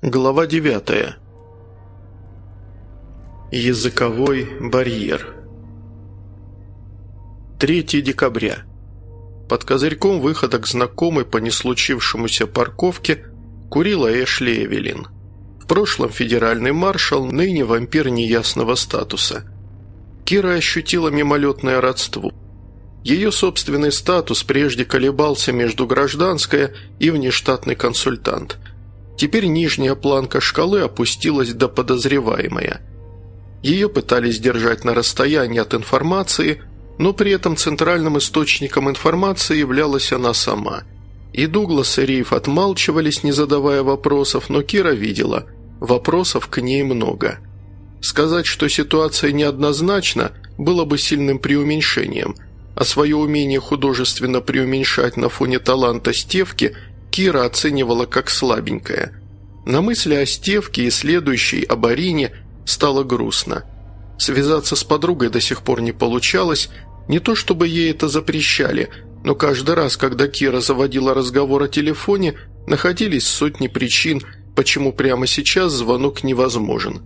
Глава 9. Языковой барьер. 3 декабря. Под козырьком выхода к знакомой по неслучившемуся парковке курила Эшли Эвелин. В прошлом федеральный маршал, ныне вампир неясного статуса. Кира ощутила мимолетное родство. Ее собственный статус прежде колебался между гражданская и внештатный консультант – Теперь нижняя планка шкалы опустилась до подозреваемая. Ее пытались держать на расстоянии от информации, но при этом центральным источником информации являлась она сама. И Дуглас и Рейф отмалчивались, не задавая вопросов, но Кира видела – вопросов к ней много. Сказать, что ситуация неоднозначна, было бы сильным преуменьшением, а свое умение художественно преуменьшать на фоне таланта Стевки – Кира оценивала как слабенькая. На мысли о Стевке и следующей о Барине стало грустно. Связаться с подругой до сих пор не получалось, не то чтобы ей это запрещали, но каждый раз, когда Кира заводила разговор о телефоне, находились сотни причин, почему прямо сейчас звонок невозможен.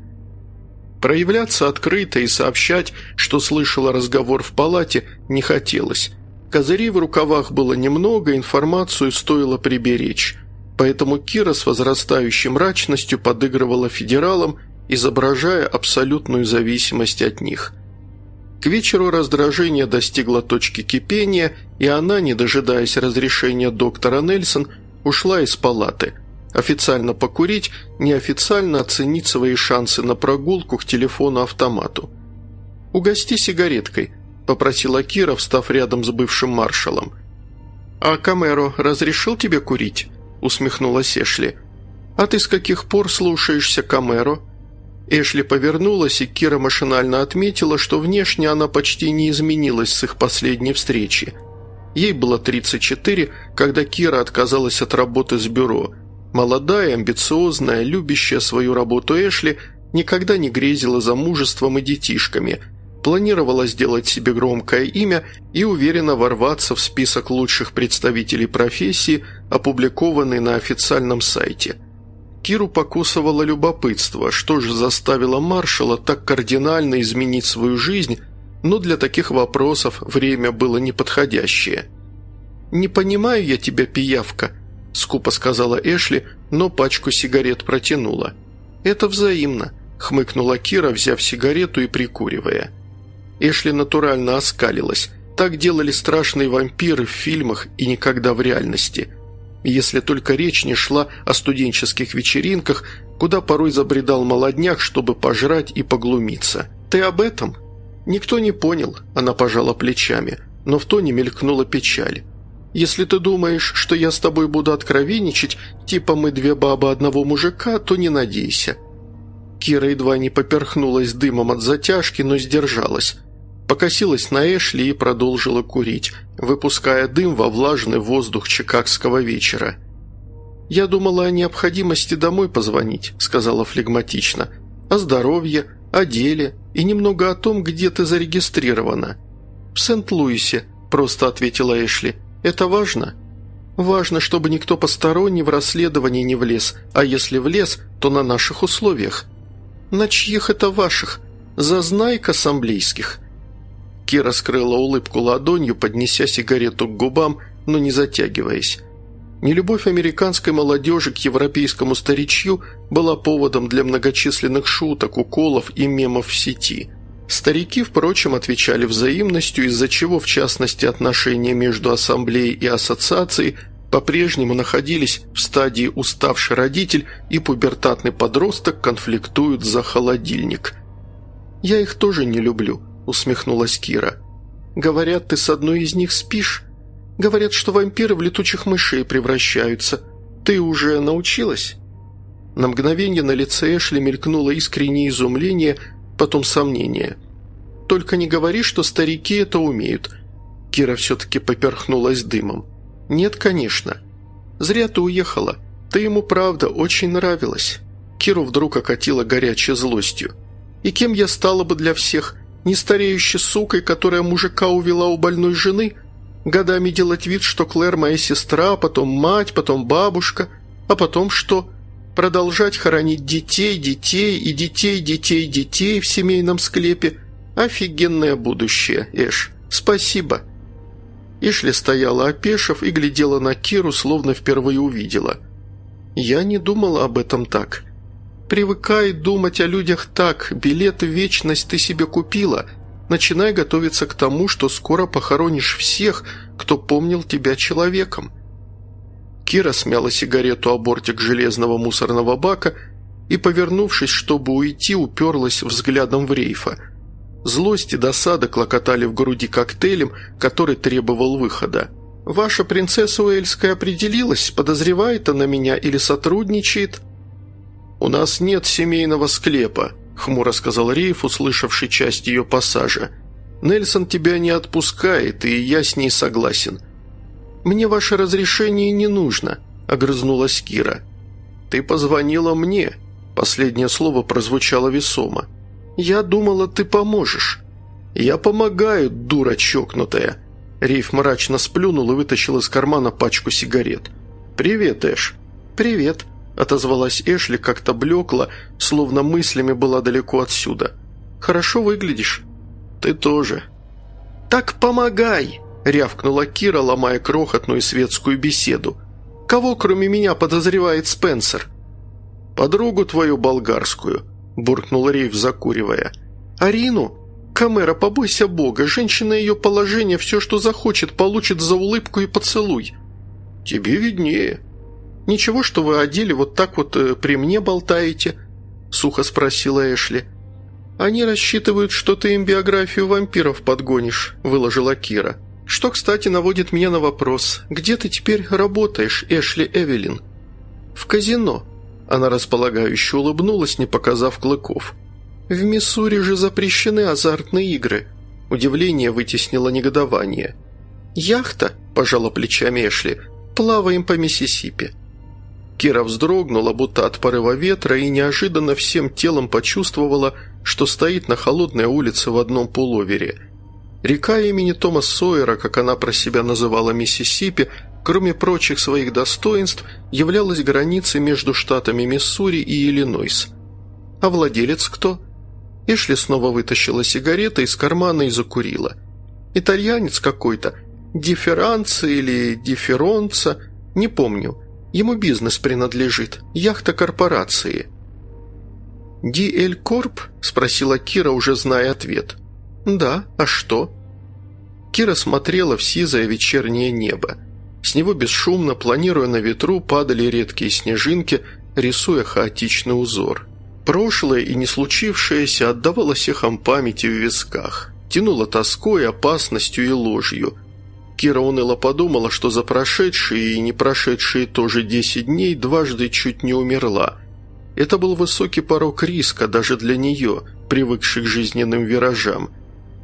Проявляться открыто и сообщать, что слышала разговор в палате, не хотелось. Козырей в рукавах было немного, информацию стоило приберечь. Поэтому Кира с возрастающей мрачностью подыгрывала федералам, изображая абсолютную зависимость от них. К вечеру раздражение достигло точки кипения, и она, не дожидаясь разрешения доктора Нельсон, ушла из палаты. Официально покурить, неофициально оценить свои шансы на прогулку к телефону-автомату. «Угости сигареткой», – попросила Кира, встав рядом с бывшим маршалом. «А Камеро разрешил тебе курить?» – усмехнулась Эшли. «А ты с каких пор слушаешься Камеро?» Эшли повернулась, и Кира машинально отметила, что внешне она почти не изменилась с их последней встречи. Ей было 34, когда Кира отказалась от работы с бюро. Молодая, амбициозная, любящая свою работу Эшли никогда не грезила замужеством и детишками – планировала сделать себе громкое имя и уверенно ворваться в список лучших представителей профессии, опубликованный на официальном сайте. Киру покусывало любопытство, что же заставило маршала так кардинально изменить свою жизнь, но для таких вопросов время было неподходящее. «Не понимаю я тебя, пиявка», – скупо сказала Эшли, но пачку сигарет протянула. «Это взаимно», – хмыкнула Кира, взяв сигарету и прикуривая. Эшли натурально оскалилась. Так делали страшные вампиры в фильмах и никогда в реальности. Если только речь не шла о студенческих вечеринках, куда порой забредал молодняк, чтобы пожрать и поглумиться. «Ты об этом?» «Никто не понял», – она пожала плечами, но в тоне мелькнула печаль. «Если ты думаешь, что я с тобой буду откровенничать, типа мы две бабы одного мужика, то не надейся». Кира едва не поперхнулась дымом от затяжки, но сдержалась покосилась на Эшли и продолжила курить, выпуская дым во влажный воздух чикагского вечера. «Я думала о необходимости домой позвонить», – сказала флегматично. «О здоровье, о деле и немного о том, где ты зарегистрирована». «В Сент-Луисе», – просто ответила Эшли. «Это важно?» «Важно, чтобы никто посторонний в расследование не влез, а если влез, то на наших условиях». «На чьих это ваших? Зазнайк ассамблейских?» Кира скрыла улыбку ладонью, поднеся сигарету к губам, но не затягиваясь. Нелюбовь американской молодежи к европейскому старичью была поводом для многочисленных шуток, уколов и мемов в сети. Старики, впрочем, отвечали взаимностью, из-за чего, в частности, отношения между ассамблеей и ассоциацией по-прежнему находились в стадии «уставший родитель» и пубертатный подросток конфликтуют за холодильник. «Я их тоже не люблю», – усмехнулась Кира. «Говорят, ты с одной из них спишь? Говорят, что вампиры в летучих мышей превращаются. Ты уже научилась?» На мгновение на лице Эшли мелькнуло искреннее изумление, потом сомнение. «Только не говори, что старики это умеют». Кира все-таки поперхнулась дымом. «Нет, конечно. Зря ты уехала. Ты ему, правда, очень нравилась». Киру вдруг окатила горячей злостью. «И кем я стала бы для всех? Не стареющей сукой, которая мужика увела у больной жены? Годами делать вид, что Клэр моя сестра, потом мать, потом бабушка, а потом что? Продолжать хоронить детей, детей и детей, детей, детей в семейном склепе – офигенное будущее, Эш. Спасибо». Эшли стояла опешив и глядела на Киру, словно впервые увидела. «Я не думала об этом так. Привыкай думать о людях так. Билет в вечность ты себе купила. Начинай готовиться к тому, что скоро похоронишь всех, кто помнил тебя человеком». Кира смяла сигарету о бортик железного мусорного бака и, повернувшись, чтобы уйти, уперлась взглядом в рейфа. Злость и досада клокотали в груди коктейлем, который требовал выхода. «Ваша принцесса Уэльская определилась, подозревает она меня или сотрудничает?» «У нас нет семейного склепа», – хмуро сказал Рейф, услышавший часть ее пассажа. «Нельсон тебя не отпускает, и я с ней согласен. «Мне ваше разрешение не нужно», – огрызнулась Кира. «Ты позвонила мне», – последнее слово прозвучало весомо. «Я думала, ты поможешь». «Я помогаю, дура чокнутая». Рейф мрачно сплюнул и вытащил из кармана пачку сигарет. «Привет, Эш». «Привет», – отозвалась Эшли как-то блекла, словно мыслями была далеко отсюда. «Хорошо выглядишь». «Ты тоже». «Так помогай!» – рявкнула Кира, ломая крохотную светскую беседу. «Кого, кроме меня, подозревает Спенсер?» «Подругу твою болгарскую», – буркнул Рейв, закуривая. «Арину? Камера, побойся бога, женщина ее положение, все, что захочет, получит за улыбку и поцелуй». «Тебе виднее». «Ничего, что вы одели вот так вот э, при мне болтаете?» – сухо спросила Эшли. «Они рассчитывают, что ты им биографию вампиров подгонишь», – выложила Кира. Что, кстати, наводит меня на вопрос, где ты теперь работаешь, Эшли Эвелин? В казино. Она располагающе улыбнулась, не показав клыков. В Миссури же запрещены азартные игры. Удивление вытеснило негодование. «Яхта?» – пожала плечами Эшли. «Плаваем по Миссисипи». Кира вздрогнула, будто от порыва ветра, и неожиданно всем телом почувствовала, что стоит на холодной улице в одном пуловере – Река имени Тома Сойера, как она про себя называла Миссисипи, кроме прочих своих достоинств, являлась границей между штатами Миссури и Иллинойс. А владелец кто? Эшли снова вытащила сигареты из кармана и закурила. Итальянец какой-то, дифферанца или дифферонца, не помню. Ему бизнес принадлежит, яхта корпорации. «Ди-Эль Корп?» – спросила Кира, уже зная ответ – «Да, а что?» Кира смотрела в сизое вечернее небо. С него бесшумно, планируя на ветру, падали редкие снежинки, рисуя хаотичный узор. Прошлое и не случившееся отдавалось эхом памяти в висках, тянуло тоской, опасностью и ложью. Кира уныло подумала, что за прошедшие и не прошедшие тоже десять дней дважды чуть не умерла. Это был высокий порог риска даже для нее, привыкшей к жизненным виражам –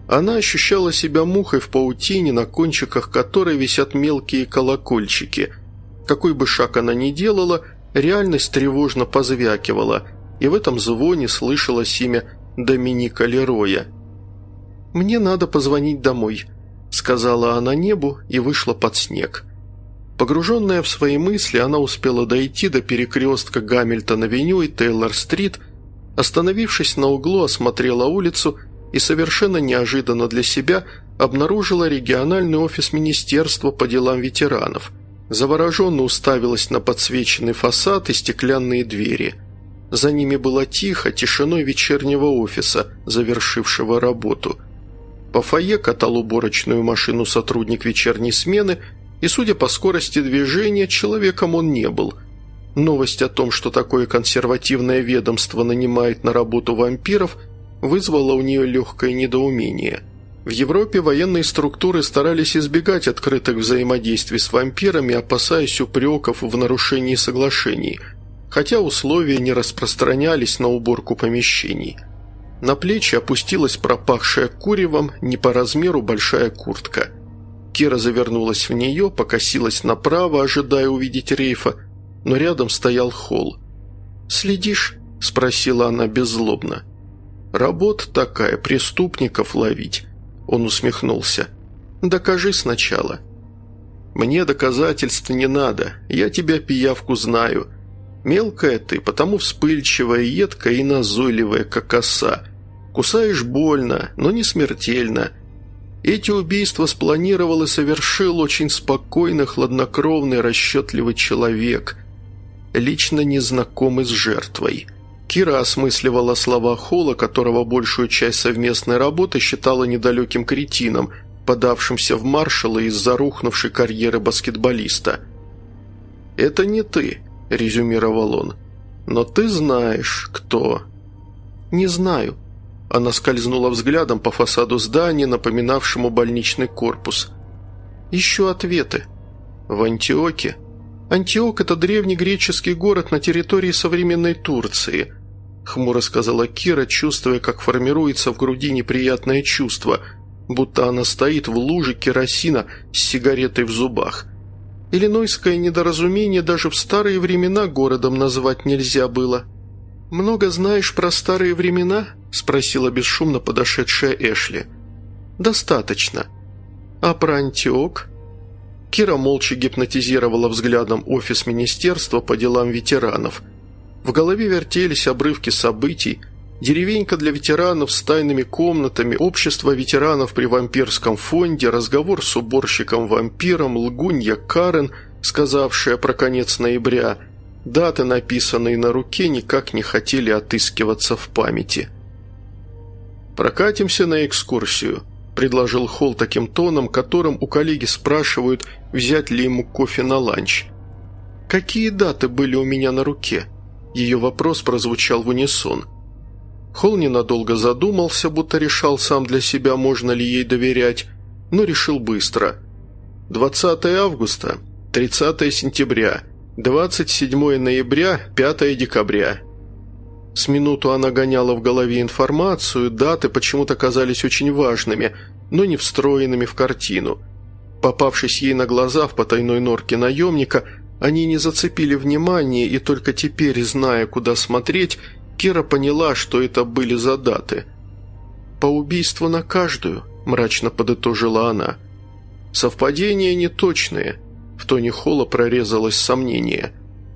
она ощущала себя мухой в паутине, на кончиках которой висят мелкие колокольчики. Какой бы шаг она ни делала, реальность тревожно позвякивала, и в этом звоне слышалось имя Доминика Лероя. «Мне надо позвонить домой», – сказала она небу и вышла под снег. Погруженная в свои мысли, она успела дойти до перекрестка Гамильтон-авеню и Тейлор-стрит, остановившись на углу, осмотрела улицу и совершенно неожиданно для себя обнаружила региональный офис Министерства по делам ветеранов. Завороженно уставилась на подсвеченный фасад и стеклянные двери. За ними было тихо, тишиной вечернего офиса, завершившего работу. По фойе катал уборочную машину сотрудник вечерней смены, и, судя по скорости движения, человеком он не был. Новость о том, что такое консервативное ведомство нанимает на работу вампиров – вызвало у нее легкое недоумение. В Европе военные структуры старались избегать открытых взаимодействий с вампирами, опасаясь упреков в нарушении соглашений, хотя условия не распространялись на уборку помещений. На плечи опустилась пропахшая куревом не по размеру большая куртка. Кира завернулась в нее, покосилась направо, ожидая увидеть рейфа, но рядом стоял холл. «Следишь?» – спросила она беззлобно. «Работа такая, преступников ловить», – он усмехнулся. «Докажи сначала». «Мне доказательств не надо, я тебя, пиявку, знаю. Мелкая ты, потому вспыльчивая, едкая и назойливая, как оса. Кусаешь больно, но не смертельно. Эти убийства спланировал и совершил очень спокойный, хладнокровный, расчетливый человек, лично незнакомый с жертвой». Кира осмысливала слова Холла, которого большую часть совместной работы считала недалеким кретином, подавшимся в маршалы из-за рухнувшей карьеры баскетболиста. «Это не ты», – резюмировал он. «Но ты знаешь, кто». «Не знаю». Она скользнула взглядом по фасаду здания, напоминавшему больничный корпус. «Ищу ответы». «В Антиоке?» «Антиок – это древний греческий город на территории современной Турции», – хмуро сказала Кира, чувствуя, как формируется в груди неприятное чувство, будто она стоит в луже керосина с сигаретой в зубах – Иллинойское недоразумение даже в старые времена городом назвать нельзя было. «Много знаешь про старые времена?» – спросила бесшумно подошедшая Эшли. «Достаточно. А про Антиок?» Кира молча гипнотизировала взглядом офис министерства по делам ветеранов. В голове вертелись обрывки событий, Деревенька для ветеранов с тайными комнатами, общество ветеранов при вампирском фонде, разговор с уборщиком-вампиром, лгунья Карен, сказавшая про конец ноября. Даты, написанные на руке, никак не хотели отыскиваться в памяти. «Прокатимся на экскурсию», – предложил Холл таким тоном, которым у коллеги спрашивают, взять ли ему кофе на ланч. «Какие даты были у меня на руке?» Ее вопрос прозвучал в унисон – Холл ненадолго задумался, будто решал сам для себя, можно ли ей доверять, но решил быстро. 20 августа, 30 сентября, 27 ноября, 5 декабря. С минуту она гоняла в голове информацию, даты почему-то казались очень важными, но не встроенными в картину. Попавшись ей на глаза в потайной норке наемника, они не зацепили внимания, и только теперь, зная, куда смотреть, Кира поняла, что это были за даты. «По убийству на каждую», – мрачно подытожила она. «Совпадения неточные». В тоне Холла прорезалось сомнение.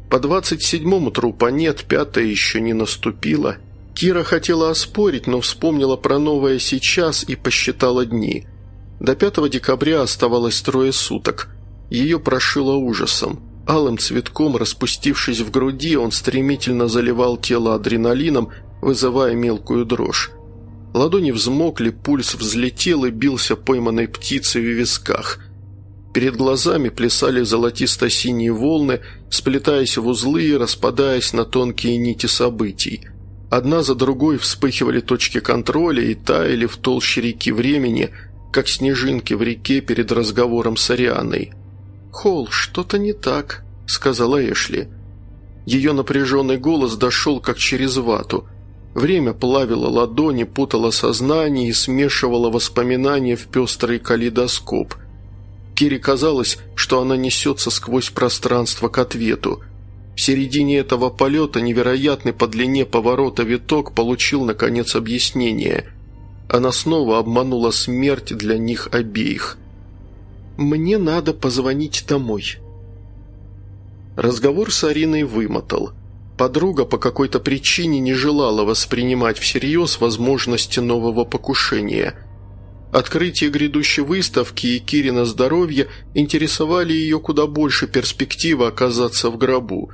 «По двадцать седьмому трупа нет, пятое еще не наступило». Кира хотела оспорить, но вспомнила про новое сейчас и посчитала дни. До 5 декабря оставалось трое суток. Ее прошило ужасом. Алым цветком, распустившись в груди, он стремительно заливал тело адреналином, вызывая мелкую дрожь. Ладони взмокли, пульс взлетел и бился пойманной птицей в висках. Перед глазами плясали золотисто-синие волны, сплетаясь в узлы и распадаясь на тонкие нити событий. Одна за другой вспыхивали точки контроля и таяли в толще реки времени, как снежинки в реке перед разговором с Арианой – «Холл, что-то не так», — сказала Эшли. Ее напряженный голос дошел как через вату. Время плавило ладони, путало сознание и смешивало воспоминания в пестрый калейдоскоп. Кире казалось, что она несется сквозь пространство к ответу. В середине этого полета невероятный по длине поворота виток получил, наконец, объяснение. Она снова обманула смерть для них обеих. «Мне надо позвонить домой». Разговор с Ариной вымотал. Подруга по какой-то причине не желала воспринимать всерьез возможности нового покушения. Открытие грядущей выставки и Кирина здоровье интересовали ее куда больше перспективы оказаться в гробу.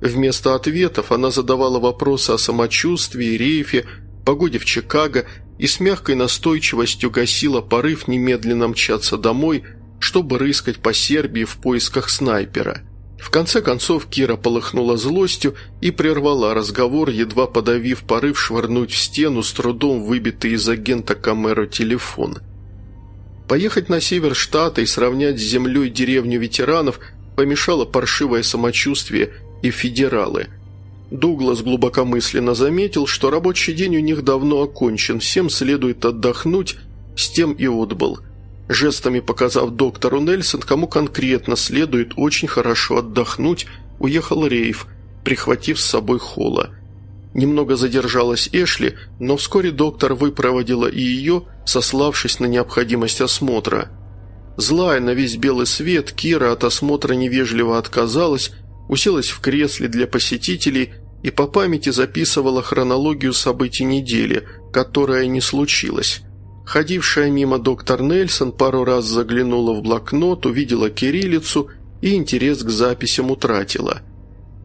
Вместо ответов она задавала вопросы о самочувствии, рейфе, погоде в Чикаго и с мягкой настойчивостью гасила порыв немедленно мчаться домой – чтобы рыскать по Сербии в поисках снайпера. В конце концов Кира полыхнула злостью и прервала разговор, едва подавив порыв швырнуть в стену с трудом выбитый из агента Камеро телефон. Поехать на север штата и сравнять с землей деревню ветеранов помешало паршивое самочувствие и федералы. Дуглас глубокомысленно заметил, что рабочий день у них давно окончен, всем следует отдохнуть, с тем и отбыл – Жестами показав доктору Нельсон, кому конкретно следует очень хорошо отдохнуть, уехал Рейв, прихватив с собой Холла. Немного задержалась Эшли, но вскоре доктор выпроводила и ее, сославшись на необходимость осмотра. Злая на весь белый свет, Кира от осмотра невежливо отказалась, уселась в кресле для посетителей и по памяти записывала хронологию событий недели, которая не случилась. Ходившая мимо доктор Нельсон пару раз заглянула в блокнот, увидела кириллицу и интерес к записям утратила.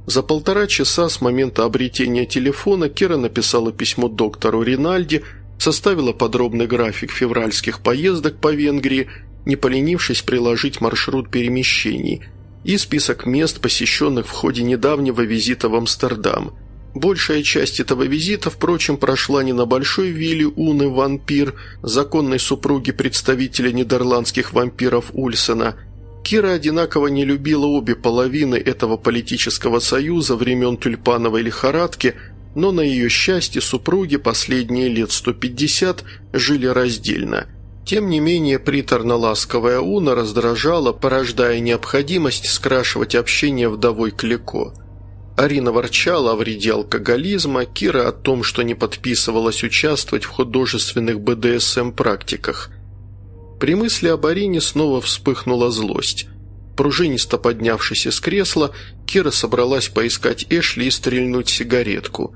За полтора часа с момента обретения телефона Кира написала письмо доктору Ринальди, составила подробный график февральских поездок по Венгрии, не поленившись приложить маршрут перемещений, и список мест, посещенных в ходе недавнего визита в Амстердам. Большая часть этого визита, впрочем, прошла не на большой вилле Уны Вампир, законной супруги представителя нидерландских вампиров Ульсена. Кира одинаково не любила обе половины этого политического союза времен тюльпановой лихорадки, но на ее счастье супруги последние лет 150 жили раздельно – тем не менее, приторно-ласковая Уна раздражала, порождая необходимость скрашивать общение вдовой Клико. Арина ворчала о вреде алкоголизма, Кира о том, что не подписывалась участвовать в художественных БДСМ-практиках. При мысли об Арине снова вспыхнула злость. Пружинисто поднявшись из кресла, Кира собралась поискать Эшли и стрельнуть сигаретку.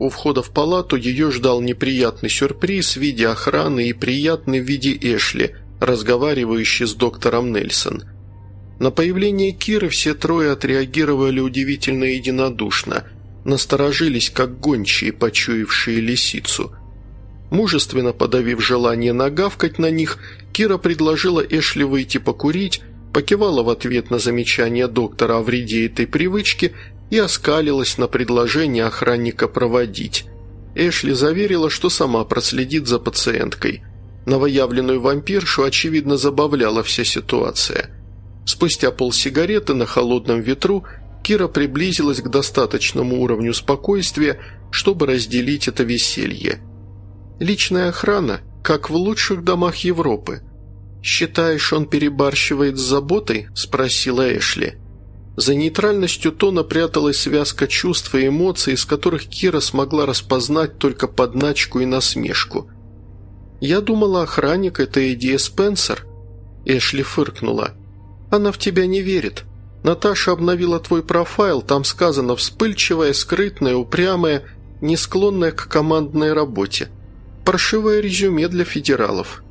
У входа в палату ее ждал неприятный сюрприз в виде охраны и приятный в виде Эшли, разговаривающий с доктором Нельсон. На появление Киры все трое отреагировали удивительно единодушно, насторожились, как гончие, почуявшие лисицу. Мужественно подавив желание нагавкать на них, Кира предложила Эшли выйти покурить, покивала в ответ на замечание доктора о вреде этой привычки и оскалилась на предложение охранника проводить. Эшли заверила, что сама проследит за пациенткой. Новоявленную вампиршу, очевидно, забавляла вся ситуация. Спустя полсигареты на холодном ветру Кира приблизилась к достаточному уровню спокойствия, чтобы разделить это веселье. «Личная охрана, как в лучших домах Европы. Считаешь, он перебарщивает с заботой?» – спросила Эшли. За нейтральностью тона пряталась связка чувств и эмоций, из которых Кира смогла распознать только подначку и насмешку. «Я думала, охранник – это идея Спенсер». Эшли фыркнула. «Она в тебя не верит. Наташа обновила твой профайл, там сказано «вспыльчивая, скрытная, упрямая, не склонная к командной работе». Паршивое резюме для федералов».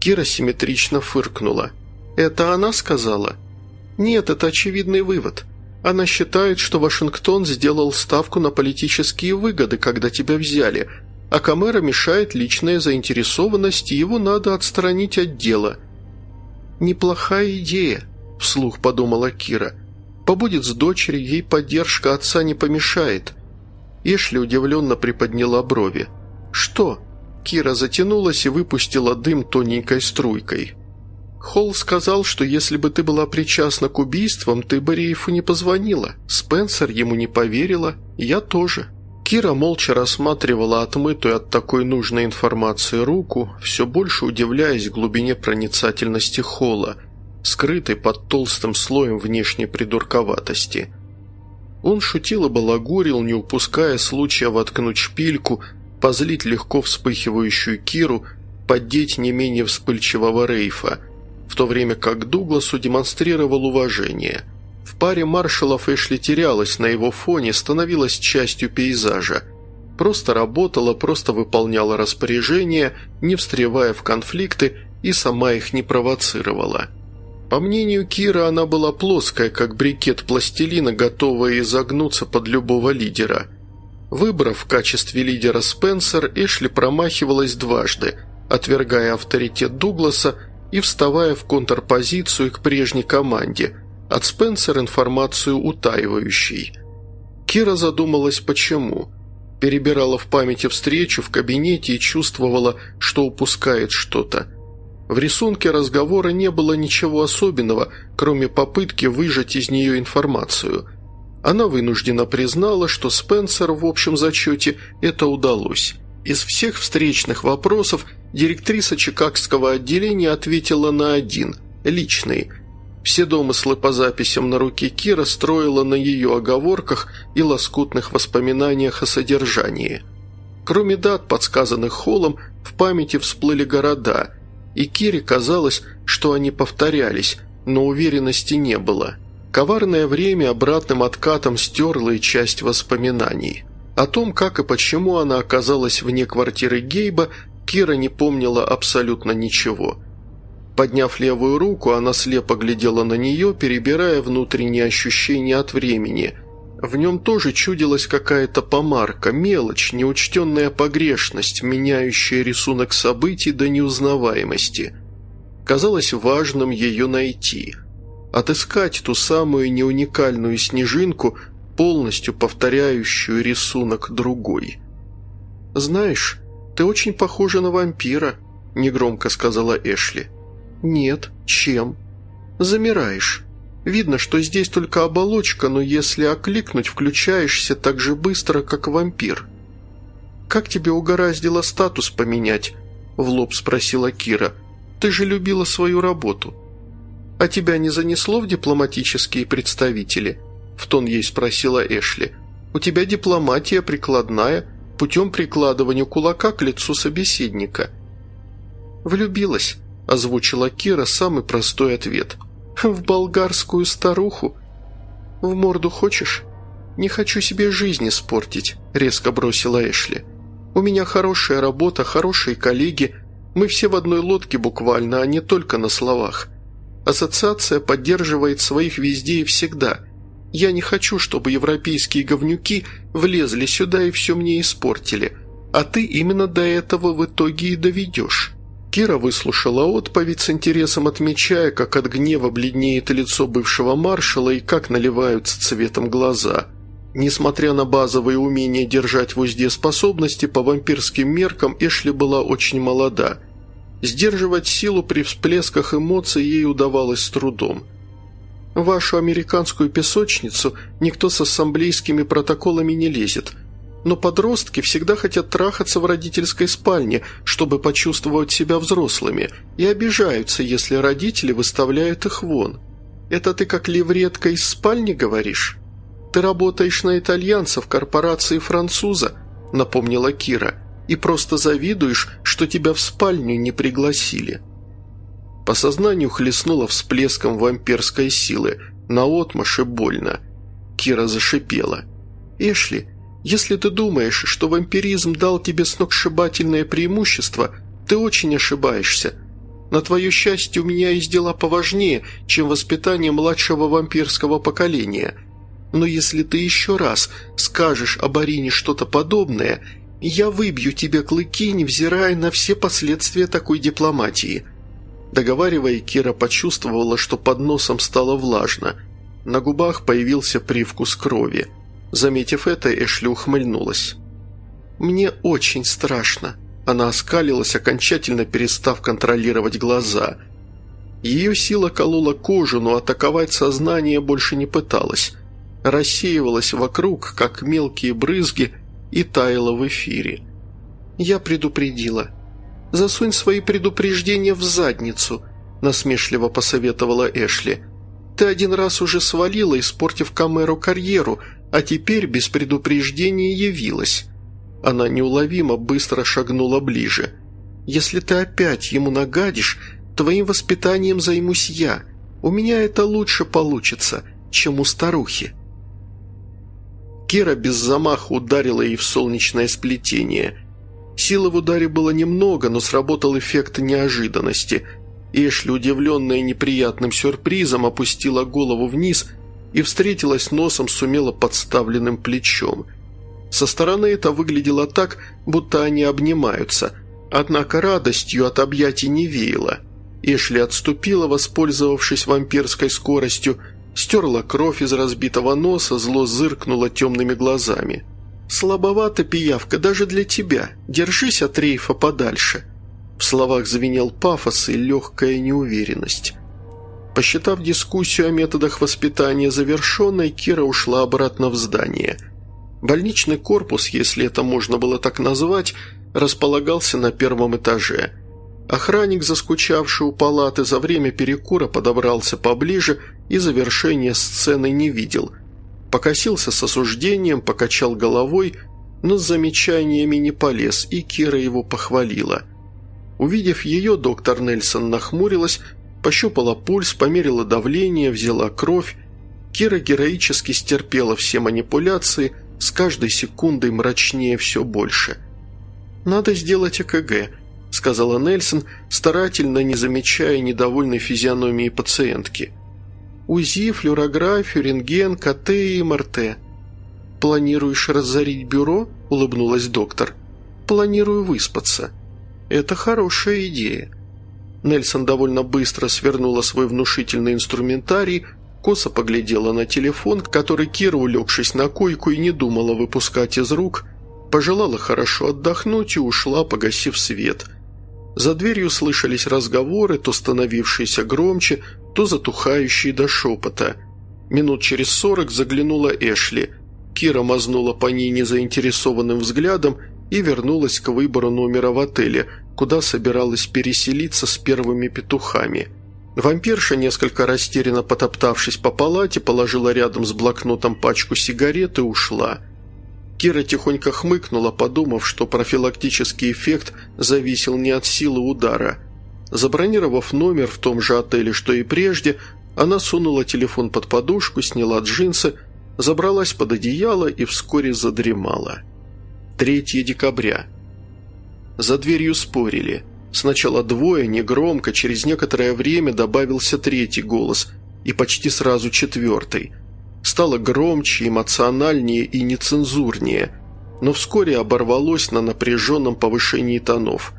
Кира симметрично фыркнула. «Это она сказала?» Нет, это очевидный вывод. Она считает, что Вашингтон сделал ставку на политические выгоды, когда тебя взяли, а Камера мешает личная заинтересованность, и его надо отстранить от дела. «Неплохая идея», – вслух подумала Кира. «Побудет с дочерью, ей поддержка отца не помешает». Эшли удивленно приподняла брови. «Что?» Кира затянулась и выпустила дым тоненькой струйкой. Холл сказал, что если бы ты была причастна к убийствам, ты бы Рейфу не позвонила. Спенсер ему не поверила, я тоже». Кира молча рассматривала отмытую от такой нужной информации руку, все больше удивляясь глубине проницательности Холла, скрытой под толстым слоем внешней придурковатости. Он шутил и балагурил, не упуская случая воткнуть шпильку, позлить легко вспыхивающую Киру, поддеть не менее вспыльчивого Рейфа – в то время как Дугласу демонстрировал уважение. В паре маршалов Эшли терялась на его фоне, становилась частью пейзажа. Просто работала, просто выполняла распоряжения, не встревая в конфликты и сама их не провоцировала. По мнению Кира, она была плоская, как брикет пластилина, готовая изогнуться под любого лидера. Выбрав в качестве лидера Спенсер, Эшли промахивалась дважды, отвергая авторитет Дугласа и вставая в контрпозицию к прежней команде, от Спенсер информацию утаивающей. Кира задумалась почему. Перебирала в памяти встречу в кабинете и чувствовала, что упускает что-то. В рисунке разговора не было ничего особенного, кроме попытки выжать из нее информацию. Она вынуждена признала, что Спенсер в общем зачете это удалось. Из всех встречных вопросов директриса Чикагского отделения ответила на один – личный. Все домыслы по записям на руке Кира строила на ее оговорках и лоскутных воспоминаниях о содержании. Кроме дат, подсказанных Холлом, в памяти всплыли города, и Кире казалось, что они повторялись, но уверенности не было. Коварное время обратным откатом стерло и часть воспоминаний. О том, как и почему она оказалась вне квартиры Гейба, Кира не помнила абсолютно ничего. Подняв левую руку, она слепо глядела на нее, перебирая внутренние ощущения от времени. В нем тоже чудилась какая-то помарка, мелочь, неучтенная погрешность, меняющая рисунок событий до неузнаваемости. Казалось важным ее найти. Отыскать ту самую неуникальную снежинку, полностью повторяющую рисунок другой. «Знаешь, ты очень похожа на вампира», – негромко сказала Эшли. «Нет. Чем?» «Замираешь. Видно, что здесь только оболочка, но если окликнуть, включаешься так же быстро, как вампир». «Как тебе угораздило статус поменять?» – в лоб спросила Кира. «Ты же любила свою работу». «А тебя не занесло в дипломатические представители?» – в тон ей спросила Эшли. «У тебя дипломатия прикладная, путем прикладывания кулака к лицу собеседника». «Влюбилась», – озвучила Кира самый простой ответ. «В болгарскую старуху? В морду хочешь?» «Не хочу себе жизнь испортить», – резко бросила Эшли. «У меня хорошая работа, хорошие коллеги. Мы все в одной лодке буквально, а не только на словах. Ассоциация поддерживает своих везде и всегда. Я не хочу, чтобы европейские говнюки влезли сюда и все мне испортили. А ты именно до этого в итоге и доведешь». Кира выслушала отповедь с интересом, отмечая, как от гнева бледнеет лицо бывшего маршала и как наливаются цветом глаза. Несмотря на базовые умения держать в узде способности, по вампирским меркам Эшли была очень молода. Сдерживать силу при всплесках эмоций ей удавалось с трудом. «Вашу американскую песочницу никто с ассамблейскими протоколами не лезет», но подростки всегда хотят трахаться в родительской спальне, чтобы почувствовать себя взрослыми, и обижаются, если родители выставляют их вон. Это ты как левретка из спальни говоришь? Ты работаешь на итальянца в корпорации француза, напомнила Кира, и просто завидуешь, что тебя в спальню не пригласили. По сознанию хлестнуло всплеском вампирской силы, наотмашь и больно. Кира зашипела. «Эшли, если ты думаешь, что вампиризм дал тебе сногсшибательное преимущество, ты очень ошибаешься. На твое счастье, у меня есть дела поважнее, чем воспитание младшего вампирского поколения. Но если ты еще раз скажешь об Арине что-то подобное, я выбью тебе клыки, невзирая на все последствия такой дипломатии». Договаривая, Кира почувствовала, что под носом стало влажно. На губах появился привкус крови – Заметив это, Эшли ухмыльнулась. «Мне очень страшно». Она оскалилась, окончательно перестав контролировать глаза. Ее сила колола кожу, но атаковать сознание больше не пыталась. Рассеивалась вокруг, как мелкие брызги, и таяла в эфире. «Я предупредила. Засунь свои предупреждения в задницу», – насмешливо посоветовала Эшли. «Ты один раз уже свалила, испортив Камеру карьеру, а теперь без предупреждения явилась. Она неуловимо быстро шагнула ближе. «Если ты опять ему нагадишь, твоим воспитанием займусь я. У меня это лучше получится, чем у старухи». Кира без замаха ударила ей в солнечное сплетение. Силы в ударе было немного, но сработал эффект неожиданности. Эшли, удивленная неприятным сюрпризом, опустила голову вниз – и встретилась носом с умело подставленным плечом. Со стороны это выглядело так, будто они обнимаются, однако радостью от объятий не веяло. Эшли отступила, воспользовавшись вампирской скоростью, стерла кровь из разбитого носа, зло зыркнула темными глазами. «Слабовато, пиявка, даже для тебя. Держись от рейфа подальше». В словах звенел пафос и легкая неуверенность. Посчитав дискуссию о методах воспитания завершенной, Кира ушла обратно в здание. Больничный корпус, если это можно было так назвать, располагался на первом этаже. Охранник, заскучавший у палаты, за время перекура подобрался поближе и завершения сцены не видел. Покосился с осуждением, покачал головой, но с замечаниями не полез, и Кира его похвалила. Увидев ее, доктор Нельсон нахмурилась, Пощупала пульс, померила давление, взяла кровь. Кира героически стерпела все манипуляции, с каждой секундой мрачнее все больше. «Надо сделать ЭКГ», – сказала Нельсон, старательно не замечая недовольной физиономии пациентки. «УЗИ, флюорографию, рентген, КТ и МРТ». «Планируешь разорить бюро?» – улыбнулась доктор. «Планирую выспаться». «Это хорошая идея». Нельсон довольно быстро свернула свой внушительный инструментарий, косо поглядела на телефон, который Кира, улегшись на койку и не думала выпускать из рук, пожелала хорошо отдохнуть и ушла, погасив свет. За дверью слышались разговоры, то становившиеся громче, то затухающие до шепота. Минут через сорок заглянула Эшли. Кира мазнула по ней незаинтересованным взглядом и вернулась к выбору номера в отеле, куда собиралась переселиться с первыми петухами – Вампирша, несколько растерянно потоптавшись по палате, положила рядом с блокнотом пачку сигарет и ушла. Кира тихонько хмыкнула, подумав, что профилактический эффект зависел не от силы удара. Забронировав номер в том же отеле, что и прежде, она сунула телефон под подушку, сняла джинсы, забралась под одеяло и вскоре задремала. 3 декабря. За дверью спорили – Сначала двое, негромко, через некоторое время добавился третий голос, и почти сразу четвертый. Стало громче, эмоциональнее и нецензурнее, но вскоре оборвалось на напряженном повышении тонов.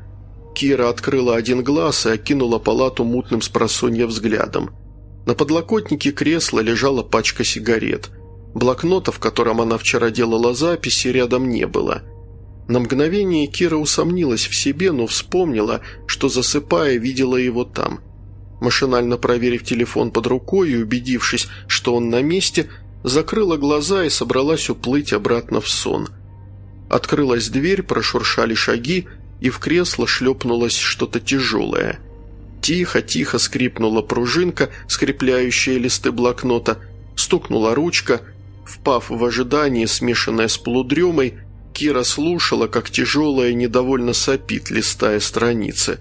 Кира открыла один глаз и окинула палату мутным спросонья взглядом. На подлокотнике кресла лежала пачка сигарет. Блокнота, в котором она вчера делала записи, рядом не было – на мгновение Кира усомнилась в себе, но вспомнила, что, засыпая, видела его там. Машинально проверив телефон под рукой и убедившись, что он на месте, закрыла глаза и собралась уплыть обратно в сон. Открылась дверь, прошуршали шаги, и в кресло шлепнулось что-то тяжелое. Тихо-тихо скрипнула пружинка, скрепляющая листы блокнота, стукнула ручка, впав в ожидание, смешанное с полудремой, Кира слушала, как тяжелая недовольно сопит, листая страницы.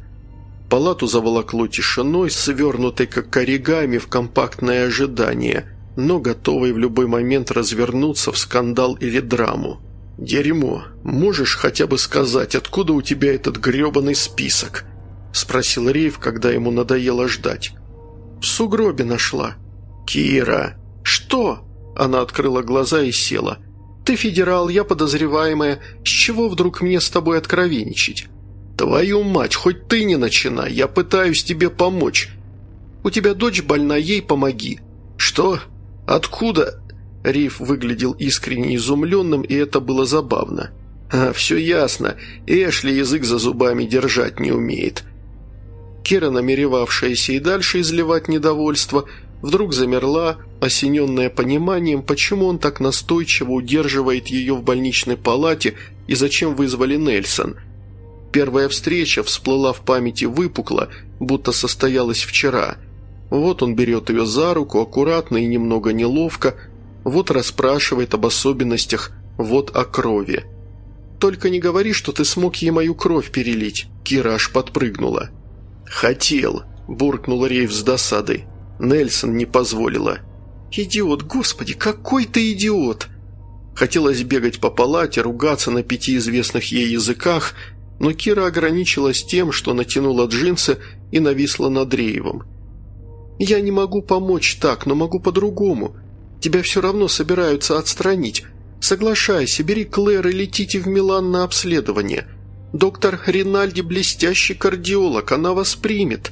Палату заволокло тишиной, свернутой как оригами в компактное ожидание, но готовой в любой момент развернуться в скандал или драму. «Дерьмо, можешь хотя бы сказать, откуда у тебя этот гребаный список?» – спросил Рейв, когда ему надоело ждать. «В сугробе нашла». «Кира!» «Что?» – она открыла глаза и села. Ты федерал, я подозреваемая. С чего вдруг мне с тобой откровенничать? Твою мать, хоть ты не начинай, я пытаюсь тебе помочь. У тебя дочь больна, ей помоги. Что? Откуда? Риф выглядел искренне изумленным, и это было забавно. «А, все ясно. Эшли язык за зубами держать не умеет». Кира, намеревавшаяся и дальше изливать недовольство, вдруг замерла, осененная пониманием, почему он так настойчиво удерживает ее в больничной палате и зачем вызвали Нельсон. Первая встреча всплыла в памяти выпукло, будто состоялась вчера. Вот он берет ее за руку, аккуратно и немного неловко, вот расспрашивает об особенностях, вот о крови. «Только не говори, что ты смог ей мою кровь перелить», Кира аж подпрыгнула. «Хотел», – буркнул Рейв с досадой. Нельсон не позволила. «Идиот, господи, какой ты идиот!» Хотелось бегать по палате, ругаться на пяти известных ей языках, но Кира ограничилась тем, что натянула джинсы и нависла над Реевым. «Я не могу помочь так, но могу по-другому. Тебя все равно собираются отстранить. Соглашайся, бери Клэр и летите в Милан на обследование. Доктор Ринальди блестящий кардиолог, она вас примет».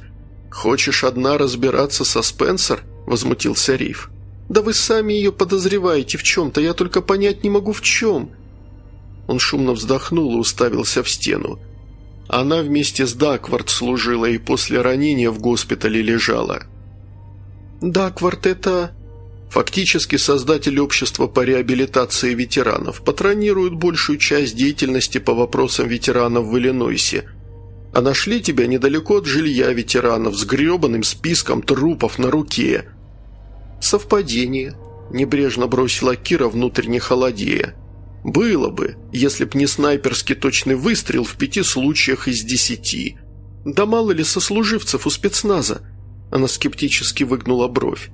«Хочешь одна разбираться со Спенсер?» – возмутился Риф. «Да вы сами ее подозреваете в чем-то, я только понять не могу в чем». Он шумно вздохнул и уставился в стену. Она вместе с Даквард служила и после ранения в госпитале лежала. «Даквард – это...» Фактически создатель общества по реабилитации ветеранов патронирует большую часть деятельности по вопросам ветеранов в Иллинойсе. А нашли тебя недалеко от жилья ветеранов с гребаным списком трупов на руке. «Совпадение», – небрежно бросила Кира, внутренне холодея. «Было бы, если б не снайперский точный выстрел в пяти случаях из десяти. Да мало ли сослуживцев у спецназа?» Она скептически выгнула бровь.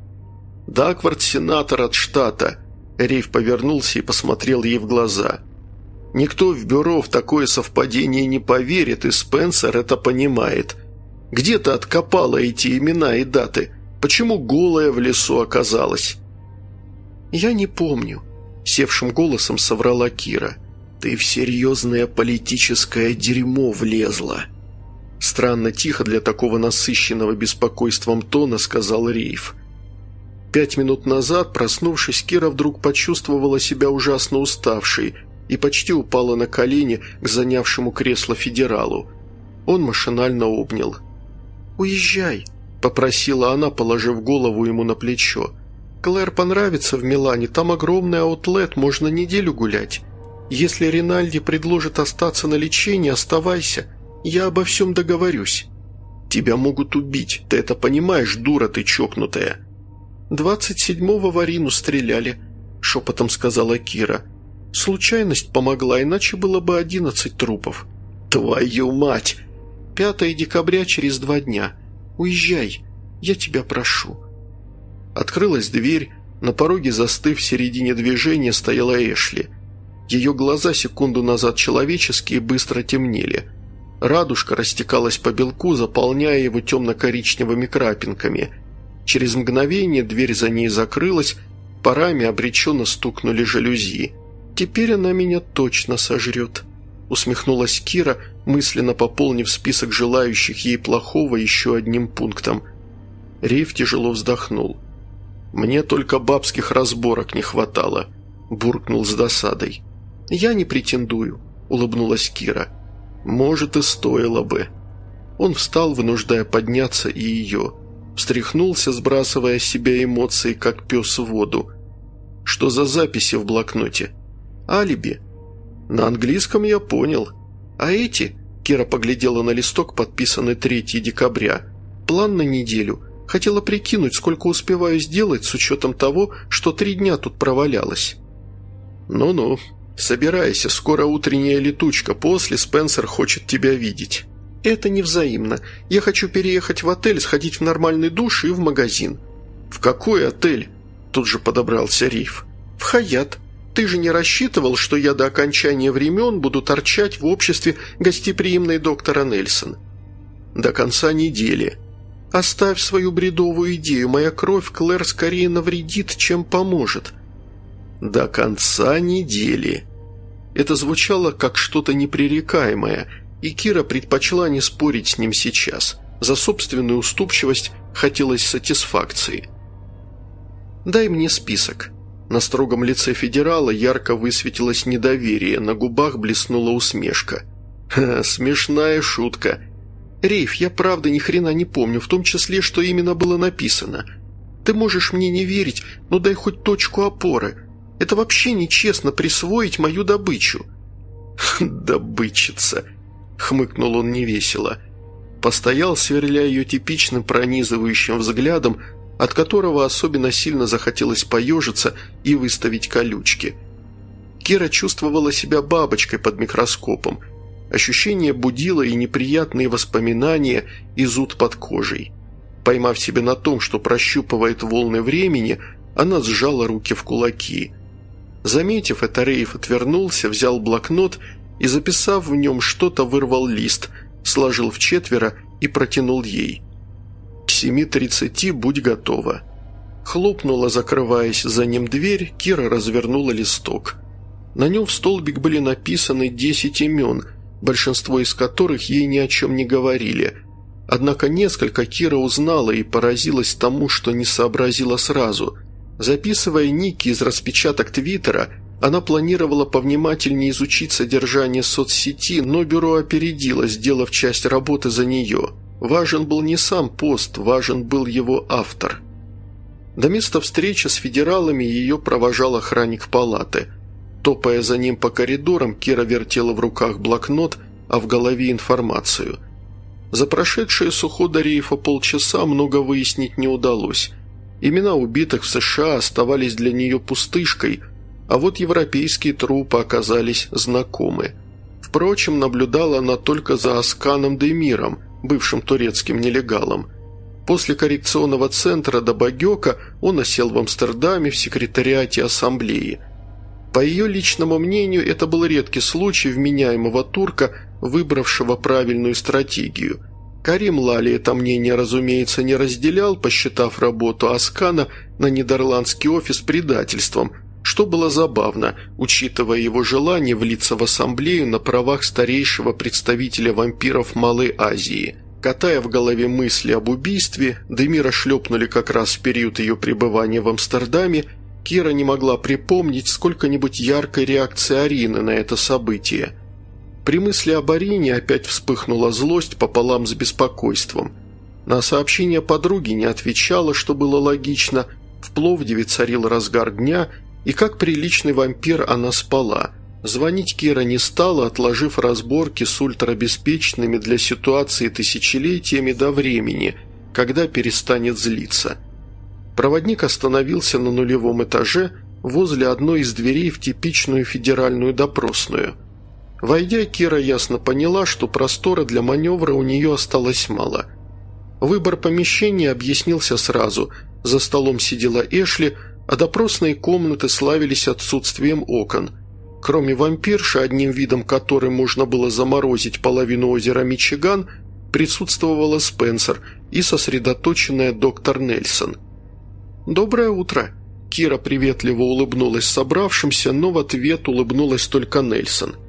Даквард – сенатор от штата». Рейв повернулся и посмотрел ей в глаза. «Никто в бюро в такое совпадение не поверит, и Спенсер это понимает. Где ты откопала эти имена и даты? Почему голая в лесу оказалась?» «Я не помню», – севшим голосом соврала Кира. «Ты в серьезное политическое дерьмо влезла». Странно тихо для такого насыщенного беспокойством тона сказал Рейв. Пять минут назад, проснувшись, Кира вдруг почувствовала себя ужасно уставшей и почти упала на колени к занявшему кресло федералу. Он машинально обнял. «Уезжай», – попросила она, положив голову ему на плечо. «Клэр понравится в Милане, там огромный аутлет, можно неделю гулять. Если Ринальди предложит остаться на лечении, оставайся, я обо всем договорюсь». «Тебя могут убить, ты это понимаешь, дура ты чокнутая?» «Двадцать седьмого в Арину стреляли», – шепотом сказала Кира. «Случайность помогла, иначе было бы одиннадцать трупов». «Твою мать!» «Пятое декабря через два дня. Уезжай, я тебя прошу». Открылась дверь, на пороге застыв в середине движения стояла Эшли. Ее глаза секунду назад человеческие быстро темнели. Радужка растекалась по белку, заполняя его темно-коричневыми крапинками. Через мгновение дверь за ней закрылась, парами обреченно стукнули жалюзи. «Теперь она меня точно сожрет», – усмехнулась Кира, мысленно пополнив список желающих ей плохого еще одним пунктом. Рейв тяжело вздохнул – «Мне только бабских разборок не хватало», – буркнул с досадой. «Я не претендую», – улыбнулась Кира. «Может, и стоило бы». Он встал, вынуждая подняться и ее. Встряхнулся, сбрасывая с себя эмоции, как пес в воду. «Что за записи в блокноте?» «Алиби». «На английском я понял. А эти?» Кира поглядела на листок, подписанный 3 декабря. «План на неделю. Хотела прикинуть, сколько успеваю сделать с учетом того, что три дня тут провалялась». «Ну-ну, собирайся, скоро утренняя летучка, после Спенсер хочет тебя видеть». «Это невзаимно. Я хочу переехать в отель, сходить в нормальный душ и в магазин». «В какой отель?» – тут же подобрался Риф. «В Хаят. Ты же не рассчитывал, что я до окончания времен буду торчать в обществе гостеприимной доктора Нельсон?» «До конца недели», «Оставь свою бредовую идею, моя кровь Клэр скорее навредит, чем поможет». «До конца недели». Это звучало как что-то непререкаемое, и Кира предпочла не спорить с ним сейчас. За собственную уступчивость хотелось сатисфакции. «Дай мне список». На строгом лице федерала ярко высветилось недоверие, на губах блеснула усмешка. «Ха, смешная шутка. «Рейф, я правда ни хрена не помню, в том числе, что именно было написано. Ты можешь мне не верить, но дай хоть точку опоры. Это вообще нечестно присвоить мою добычу». «Добычица», — хмыкнул он невесело. Постоял, сверля ее типичным пронизывающим взглядом, от которого особенно сильно захотелось поежиться и выставить колючки. Кира чувствовала себя бабочкой под микроскопом — Ощущение будило и неприятные воспоминания и зуд под кожей. Поймав себя на том, что прощупывает волны времени, она сжала руки в кулаки. Заметив это, Рейф отвернулся, взял блокнот и, записав в нем что-то, вырвал лист, сложил в четверо и протянул ей. «К семи тридцати будь готова». Хлопнула, закрываясь за ним дверь, Кира развернула листок. На нем в столбик были написаны десять имен – большинство из которых ей ни о чем не говорили. Однако несколько Кира узнала и поразилась тому, что не сообразила сразу. Записывая ники из распечаток Твиттера, она планировала повнимательнее изучить содержание соцсети, но бюро опередило, сделав часть работы за нее. Важен был не сам пост, важен был его автор. До места встречи с федералами ее провожал охранник палаты – Топая за ним по коридорам, Кира вертела в руках блокнот, а в голове информацию. За прошедшие с ухода рейфа полчаса много выяснить не удалось. Имена убитых в США оставались для нее пустышкой, а вот европейские трупы оказались знакомы. Впрочем, наблюдала она только за Асканом Демиром, бывшим турецким нелегалом. После коррекционного центра до Багека он осел в Амстердаме в секретариате ассамблеи. По ее личному мнению, это был редкий случай вменяемого турка, выбравшего правильную стратегию. Карим Лали это мнение, разумеется, не разделял, посчитав работу Аскана на нидерландский офис предательством, что было забавно, учитывая его желание влиться в ассамблею на правах старейшего представителя вампиров Малой Азии. Катая в голове мысли об убийстве, Демира шлепнули как раз в период ее пребывания в Амстердаме, Кира не могла припомнить сколько-нибудь яркой реакции Арины на это событие – при мысли об Арине опять вспыхнула злость пополам с беспокойством. На сообщение подруги не отвечала, что было логично. В Пловдиве царил разгар дня, и как приличный вампир она спала. Звонить Кира не стала, отложив разборки с ультрабеспечными для ситуации тысячелетиями до времени, когда перестанет злиться. Проводник остановился на нулевом этаже возле одной из дверей в типичную федеральную допросную – Войдя, Кира ясно поняла, что простора для маневра у нее осталось мало. Выбор помещения объяснился сразу. За столом сидела Эшли, а допросные комнаты славились отсутствием окон. Кроме вампирши, одним видом которой можно было заморозить половину озера Мичиган, присутствовала Спенсер и сосредоточенная доктор Нельсон. «Доброе утро!» Кира приветливо улыбнулась собравшимся, но в ответ улыбнулась только Нельсон –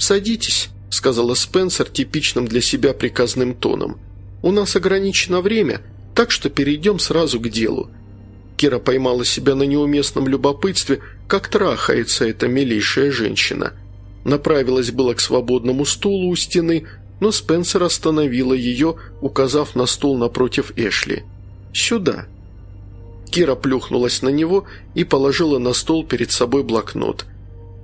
«Садитесь», – сказала Спенсер типичным для себя приказным тоном. «У нас ограничено время, так что перейдем сразу к делу». Кира поймала себя на неуместном любопытстве, как трахается эта милейшая женщина. Направилась было к свободному стулу у стены, но Спенсер остановила ее, указав на стул напротив Эшли. «Сюда». Кира плюхнулась на него и положила на стол перед собой блокнот.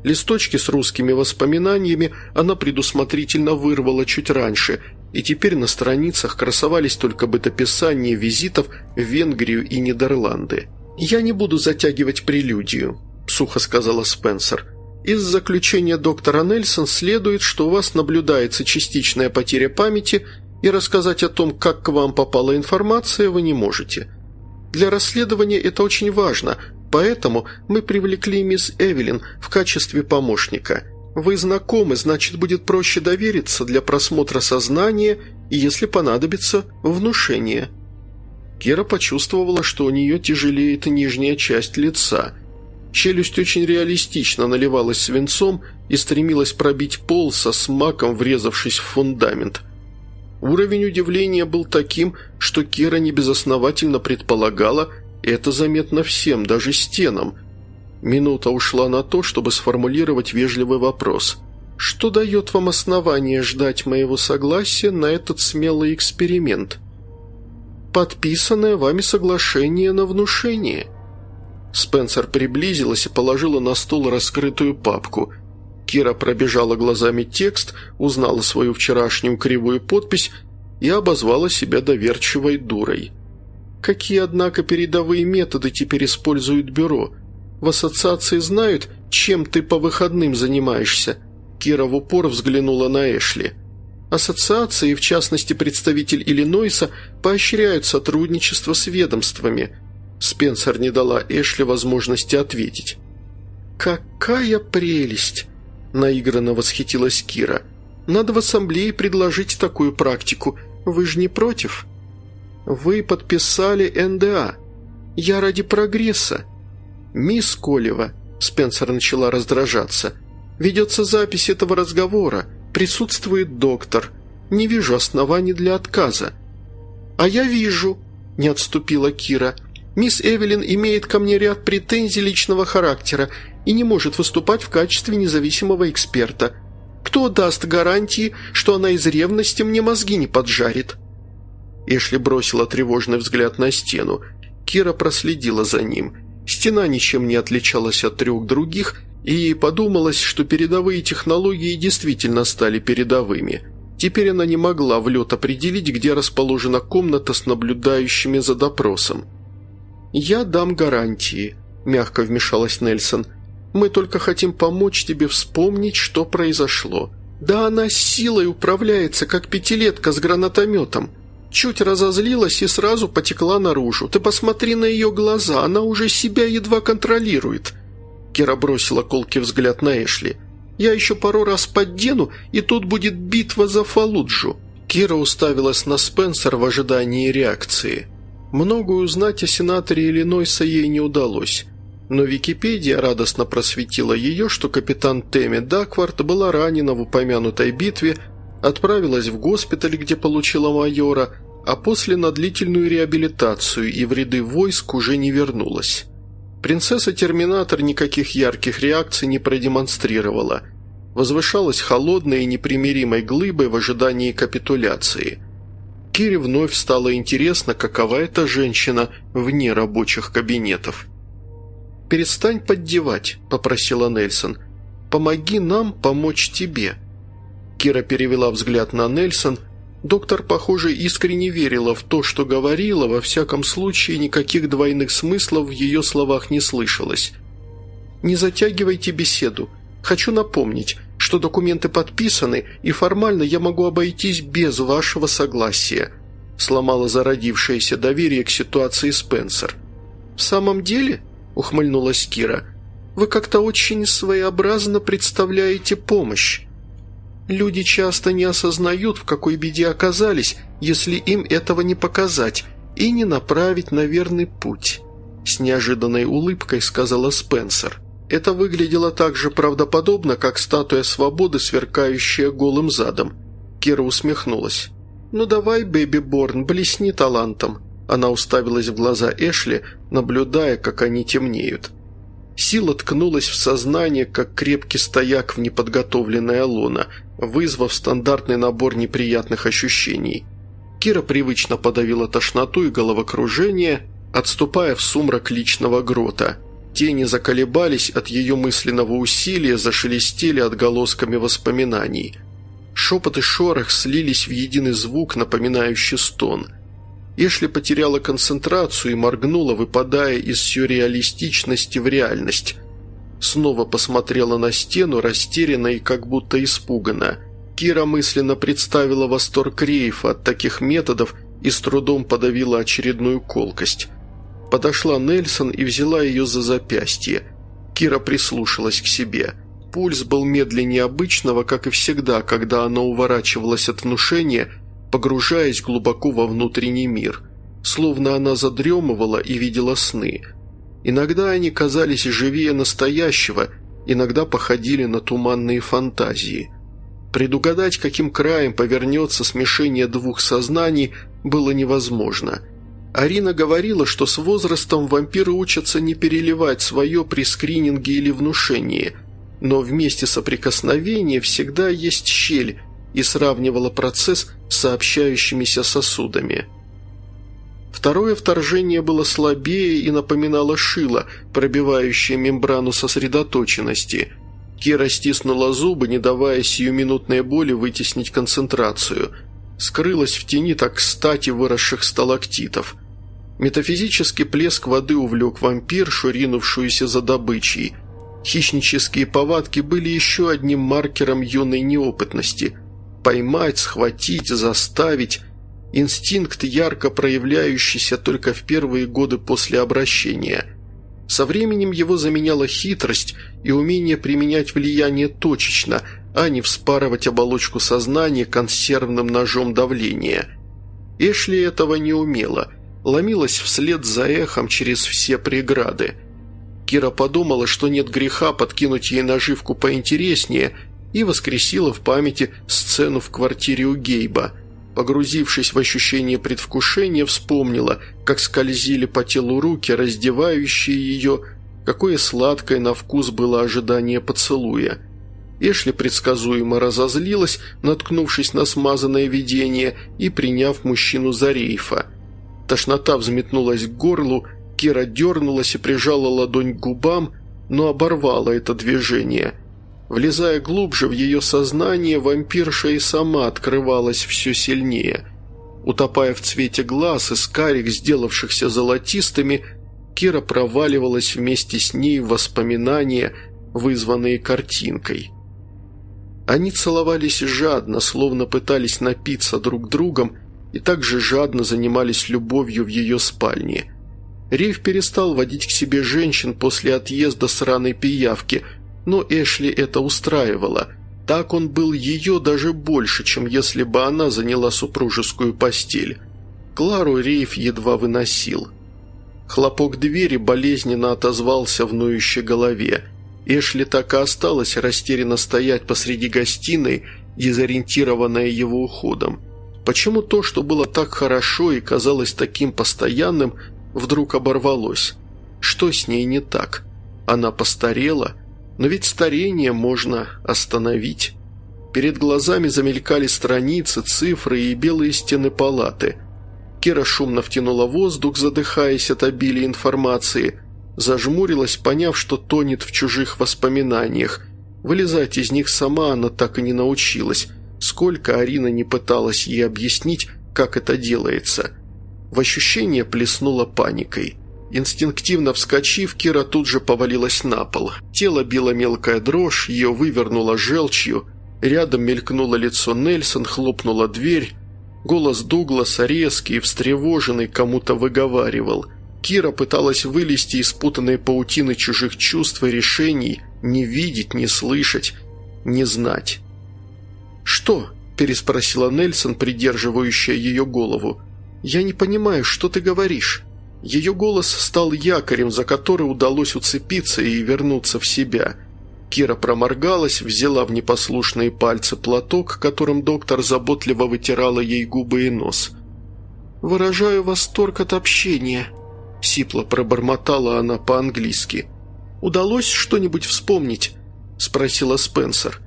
Листочки с русскими воспоминаниями она предусмотрительно вырвала чуть раньше, и теперь на страницах красовались только бытописания визитов в Венгрию и Нидерланды. «Я не буду затягивать прелюдию», – сухо сказала Спенсер. «Из заключения доктора Нельсон следует, что у вас наблюдается частичная потеря памяти, и рассказать о том, как к вам попала информация, вы не можете. Для расследования это очень важно, Поэтому мы привлекли мисс Эвелин в качестве помощника. Вы знакомы, значит, будет проще довериться для просмотра сознания и, если понадобится, внушения». Кира почувствовала, что у нее тяжелеет нижняя часть лица. Челюсть очень реалистично наливалась свинцом и стремилась пробить пол со смаком, врезавшись в фундамент. Уровень удивления был таким, что Кира небезосновательно предполагала – это заметно всем, даже стенам. Минута ушла на то, чтобы сформулировать вежливый вопрос. «Что дает вам основание ждать моего согласия на этот смелый эксперимент?» «Подписанное вами соглашение на внушение». Спенсер приблизилась и положила на стол раскрытую папку. Кира пробежала глазами текст, узнала свою вчерашнюю кривую подпись и обозвала себя доверчивой дурой. Какие, однако, передовые методы теперь использует бюро? В ассоциации знают, чем ты по выходным занимаешься?» Кира в упор взглянула на Эшли. «Ассоциации, в частности представитель Иллинойса, поощряют сотрудничество с ведомствами». Спенсер не дала Эшли возможности ответить. «Какая прелесть!» – наигранно восхитилась Кира. «Надо в ассамблее предложить такую практику. Вы же не против?» «Вы подписали НДА. Я ради прогресса». «Мисс Колева», – Спенсер начала раздражаться, – «ведется запись этого разговора. Присутствует доктор. Не вижу оснований для отказа». «А я вижу», – не отступила Кира. «Мисс Эвелин имеет ко мне ряд претензий личного характера и не может выступать в качестве независимого эксперта. Кто даст гарантии, что она из ревности мне мозги не поджарит?» Эшли бросила тревожный взгляд на стену. Кира проследила за ним. Стена ничем не отличалась от трех других, и подумалось, что передовые технологии действительно стали передовыми. Теперь она не могла в лед определить, где расположена комната с наблюдающими за допросом. «Я дам гарантии», – мягко вмешалась Нельсон. «Мы только хотим помочь тебе вспомнить, что произошло. Да она силой управляется, как пятилетка с гранатометом. Чуть разозлилась и сразу потекла наружу. Ты посмотри на ее глаза, она уже себя едва контролирует». Кира бросила колкий взгляд на Эшли. «Я еще пару раз поддену, и тут будет битва за Фалуджу». Кира уставилась на Спенсер в ожидании реакции. Многое узнать о сенаторе Иллинойса ей не удалось. Но Википедия радостно просветила ее, что капитан Тэмми Даквард была ранена в упомянутой битве, отправилась в госпиталь, где получила майора, а после на длительную реабилитацию и в ряды войск уже не вернулась. Принцесса-терминатор никаких ярких реакций не продемонстрировала. Возвышалась холодной и непримиримой глыбой в ожидании капитуляции. Кире вновь стало интересно, какова эта женщина вне рабочих кабинетов. «Перестань поддевать», – попросила Нельсон. «Помоги нам помочь тебе». Кира перевела взгляд на Нельсон. Доктор, похоже, искренне верила в то, что говорила, во всяком случае никаких двойных смыслов в ее словах не слышалось. «Не затягивайте беседу. Хочу напомнить, что документы подписаны, и формально я могу обойтись без вашего согласия», сломала зародившееся доверие к ситуации Спенсер. «В самом деле?» ухмыльнулась Кира. «Вы как-то очень своеобразно представляете помощь. Люди часто не осознают, в какой беде оказались, если им этого не показать и не направить на верный путь», с неожиданной улыбкой сказала Спенсер. Это выглядело так же правдоподобно, как статуя свободы, сверкающая голым задом. Кира усмехнулась. «Ну давай, Бэби Борн, блесни талантом. Она уставилась в глаза Эшли, наблюдая, как они темнеют. Сила ткнулась в сознание, как крепкий стояк в неподготовленное лоно, вызвав стандартный набор неприятных ощущений. Кира привычно подавила тошноту и головокружение, отступая в сумрак личного грота. Тени заколебались от ее мысленного усилия, зашелестели отголосками воспоминаний. Шепот и шорох слились в единый звук, напоминающий стон – Эшли потеряла концентрацию и моргнула, выпадая из сюрреалистичности в реальность. Снова посмотрела на стену, растерянно и как будто испуганно. Кира мысленно представила восторг Рейфа от таких методов и с трудом подавила очередную колкость. Подошла Нельсон и взяла ее за запястье. Кира прислушалась к себе. Пульс был медленнее обычного, как и всегда, когда она уворачивалась от внушения – погружаясь глубоко во внутренний мир, словно она задремывала и видела сны. Иногда они казались живее настоящего, иногда походили на туманные фантазии. Предугадать, каким краем повернется смешение двух сознаний, было невозможно. Арина говорила, что с возрастом вампиры учатся не переливать свое при скрининге или внушении, но вместе соприкосновения всегда есть щель, и сравнивала процесс с сообщающимися сосудами. Второе вторжение было слабее и напоминало шило, пробивающее мембрану сосредоточенности. Кира стиснула зубы, не давая сиюминутной боли вытеснить концентрацию. Скрылась в тени так кстати выросших сталактитов. Метафизический плеск воды увлек вампиршу, ринувшуюся за добычей. Хищнические повадки были еще одним маркером юной неопытности – поймать, схватить, заставить. Инстинкт, ярко проявляющийся только в первые годы после обращения. Со временем его заменяла хитрость и умение применять влияние точечно, а не вспарывать оболочку сознания консервным ножом давления. Эшли этого не умела, ломилась вслед за эхом через все преграды. Кира подумала, что нет греха подкинуть ей наживку поинтереснее – и воскресила в памяти сцену в квартире у Гейба. Погрузившись в ощущение предвкушения, вспомнила, как скользили по телу руки, раздевающие ее, какое сладкое на вкус было ожидание поцелуя. Эшли предсказуемо разозлилась, наткнувшись на смазанное видение и приняв мужчину за рейфа. Тошнота взметнулась к горлу, Кира дернулась и прижала ладонь к губам, но оборвала это движение – Влезая глубже в ее сознание, вампирша и сама открывалась все сильнее. Утопая в цвете глаз и скарик, сделавшихся золотистыми, Кира проваливалась вместе с ней в воспоминания, вызванные картинкой. Они целовались жадно, словно пытались напиться друг другом, и также жадно занимались любовью в ее спальне. Рейв перестал водить к себе женщин после отъезда сраной пиявки, но Эшли это устраивало. Так он был ее даже больше, чем если бы она заняла супружескую постель. Клару Рейв едва выносил. Хлопок двери болезненно отозвался в ноющей голове. Эшли так и осталась растерянно стоять посреди гостиной, дезориентированная его уходом. Почему то, что было так хорошо и казалось таким постоянным, вдруг оборвалось? Что с ней не так? Она постарела? Но ведь старение можно остановить. Перед глазами замелькали страницы, цифры и белые стены палаты. Кира шумно втянула воздух, задыхаясь от обилия информации. Зажмурилась, поняв, что тонет в чужих воспоминаниях. Вылезать из них сама она так и не научилась. Сколько Арина не пыталась ей объяснить, как это делается. В ощущение плеснула паникой. Инстинктивно вскочив, Кира тут же повалилась на пол. Тело било мелкая дрожь, ее вывернуло желчью. Рядом мелькнуло лицо Нельсон, хлопнула дверь. Голос Дугласа, резкий встревоженный, кому-то выговаривал. Кира пыталась вылезти из путанной паутины чужих чувств и решений, не видеть, не слышать, не знать. «Что?» – переспросила Нельсон, придерживающая ее голову. «Я не понимаю, что ты говоришь?» Ее голос стал якорем, за который удалось уцепиться и вернуться в себя. Кира проморгалась, взяла в непослушные пальцы платок, которым доктор заботливо вытирала ей губы и нос. «Выражаю восторг от общения», – сипло пробормотала она по-английски. «Удалось что-нибудь вспомнить?» – спросила Спенсер.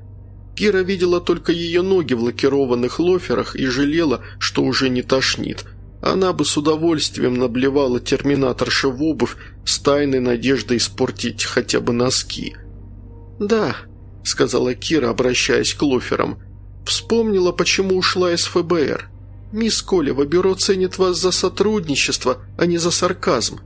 Кира видела только ее ноги в лакированных лоферах и жалела, что уже не тошнит. Она бы с удовольствием наблевала терминаторша в обувь с тайной надеждой испортить хотя бы носки. «Да», — сказала Кира, обращаясь к лоферам, — «вспомнила, почему ушла из ФБР. Мисс Колева, бюро ценит вас за сотрудничество, а не за сарказм».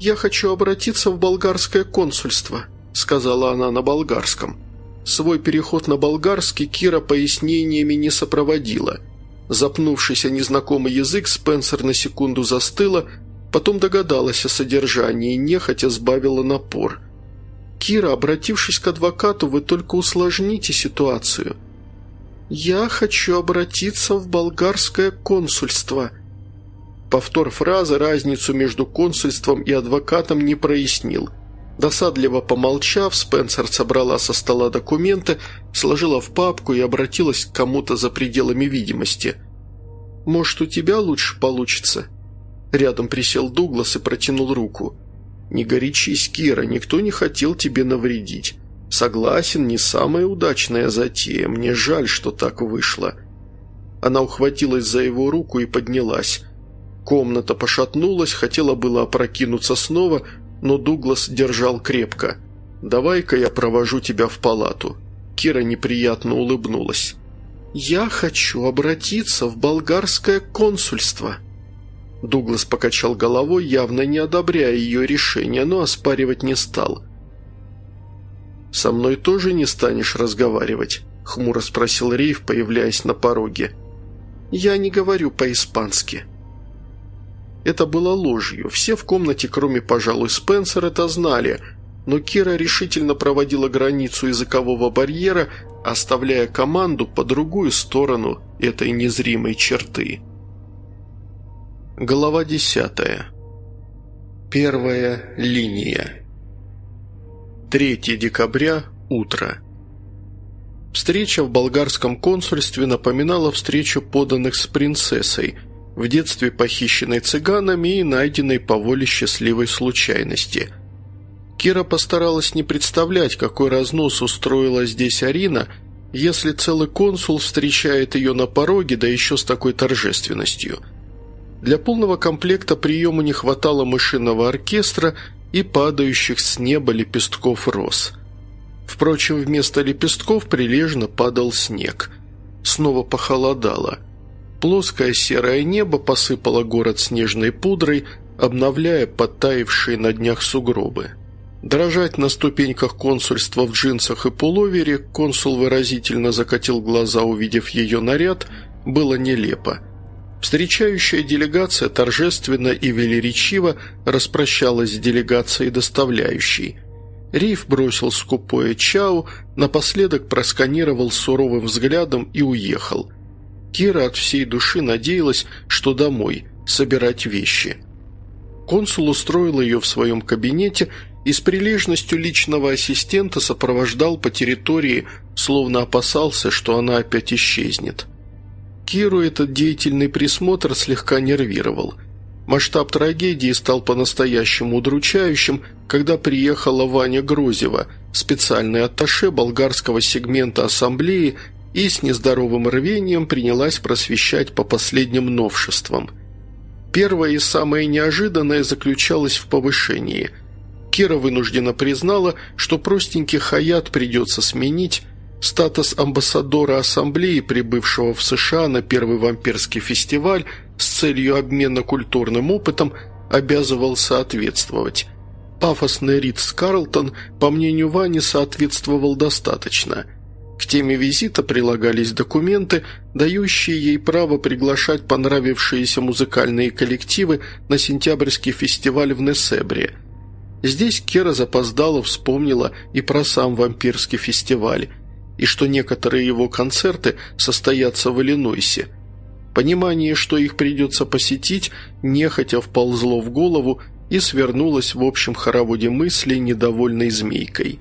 «Я хочу обратиться в болгарское консульство», — сказала она на болгарском. Свой переход на болгарский Кира пояснениями не сопроводила. Запнувшись о незнакомый язык, Спенсер на секунду застыла, потом догадалась о содержании, нехотя сбавила напор. «Кира, обратившись к адвокату, вы только усложните ситуацию». «Я хочу обратиться в болгарское консульство». Повтор фразы разницу между консульством и адвокатом не прояснил – Досадливо помолчав, Спенсер собрала со стола документы, сложила в папку и обратилась к кому-то за пределами видимости. «Может, у тебя лучше получится?» Рядом присел Дуглас и протянул руку. «Не горячись, Кира, никто не хотел тебе навредить. Согласен, не самая удачная затея, мне жаль, что так вышло». Она ухватилась за его руку и поднялась. Комната пошатнулась, хотела было опрокинуться снова, но Дуглас держал крепко. «Давай-ка я провожу тебя в палату». Кира неприятно улыбнулась. «Я хочу обратиться в болгарское консульство». Дуглас покачал головой, явно не одобряя ее решение, но оспаривать не стал. «Со мной тоже не станешь разговаривать?» – хмуро спросил Рейв, появляясь на пороге. «Я не говорю по-испански», это было ложью. Все в комнате, кроме, пожалуй, Спенсер, это знали, но Кира решительно проводила границу языкового барьера, оставляя команду по другую сторону этой незримой черты. Глава десятая. Первая линия. 3 декабря. Утро. Встреча в болгарском консульстве напоминала встречу поданных с принцессой – в детстве похищенной цыганами и найденной по воле счастливой случайности. Кира постаралась не представлять, какой разнос устроила здесь Арина, если целый консул встречает ее на пороге, да еще с такой торжественностью. Для полного комплекта приема не хватало мышиного оркестра и падающих с неба лепестков роз. Впрочем, вместо лепестков прилежно падал снег. Снова похолодало – Плоское серое небо посыпало город снежной пудрой, обновляя подтаившие на днях сугробы. Дрожать на ступеньках консульства в джинсах и пуловере, консул выразительно закатил глаза, увидев ее наряд, было нелепо. Встречающая делегация торжественно и велеречиво распрощалась с делегацией доставляющей. Риф бросил скупое чау, напоследок просканировал суровым взглядом и уехал. Кира от всей души надеялась, что домой, собирать вещи. Консул устроил ее в своем кабинете и с прилежностью личного ассистента сопровождал по территории, словно опасался, что она опять исчезнет. Киру этот деятельный присмотр слегка нервировал. Масштаб трагедии стал по-настоящему удручающим, когда приехала Ваня Грозева, специальный атташе болгарского сегмента ассамблеи, и с нездоровым рвением принялась просвещать по последним новшествам. Первое и самое неожиданное заключалось в повышении – Кира вынуждена признала, что простенький Хаят придется сменить, статус амбассадора ассамблеи, прибывшего в США на первый вампирский фестиваль с целью обмена культурным опытом, обязывал соответствовать. Пафосный Ритс Карлтон, по мнению Вани, соответствовал достаточно. К теме визита прилагались документы, дающие ей право приглашать понравившиеся музыкальные коллективы на сентябрьский фестиваль в Несебре – Здесь Кера запоздала вспомнила и про сам вампирский фестиваль, и что некоторые его концерты состоятся в Иллинойсе. Понимание, что их придется посетить, нехотя вползло в голову и свернулось в общем хороводе мыслей недовольной змейкой.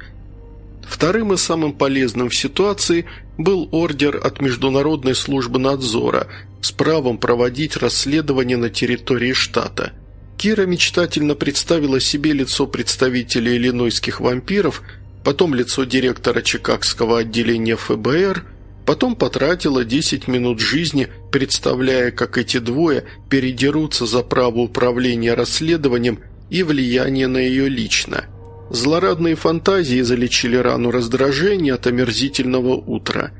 Вторым и самым полезным в ситуации был ордер от Международной службы надзора с правом проводить расследование на территории штата – Кира мечтательно представила себе лицо представителя иллинойских вампиров, потом лицо директора Чикагского отделения ФБР, потом потратила 10 минут жизни, представляя, как эти двое передерутся за право управления расследованием и влияние на ее лично. Злорадные фантазии залечили рану раздражения от омерзительного утра.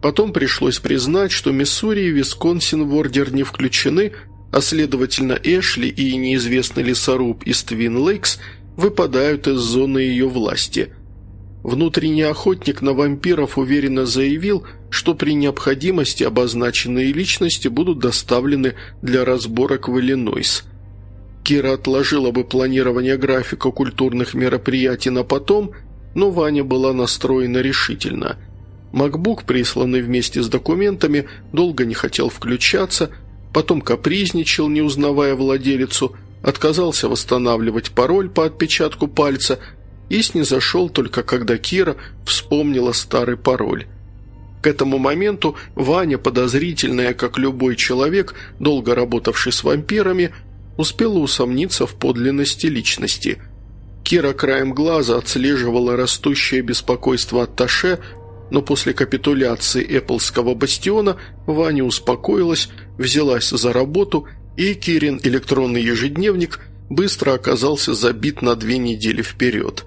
Потом пришлось признать, что Миссури и Висконсин в ордер не включены, а следовательно Эшли и неизвестный лесоруб из Твин Лейкс выпадают из зоны ее власти. Внутренний охотник на вампиров уверенно заявил, что при необходимости обозначенные личности будут доставлены для разборок в Иллинойс. Кира отложила бы планирование графика культурных мероприятий на потом, но Ваня была настроена решительно. Макбук, присланный вместе с документами, долго не хотел включаться – потом капризничал, не узнавая владелицу, отказался восстанавливать пароль по отпечатку пальца и снизошел только когда Кира вспомнила старый пароль. К этому моменту Ваня, подозрительная, как любой человек, долго работавший с вампирами, успела усомниться в подлинности личности. Кира краем глаза отслеживала растущее беспокойство от Таше, но после капитуляции Эпплского бастиона Ваня успокоилась, взялась за работу, и Кирин электронный ежедневник быстро оказался забит на две недели вперед.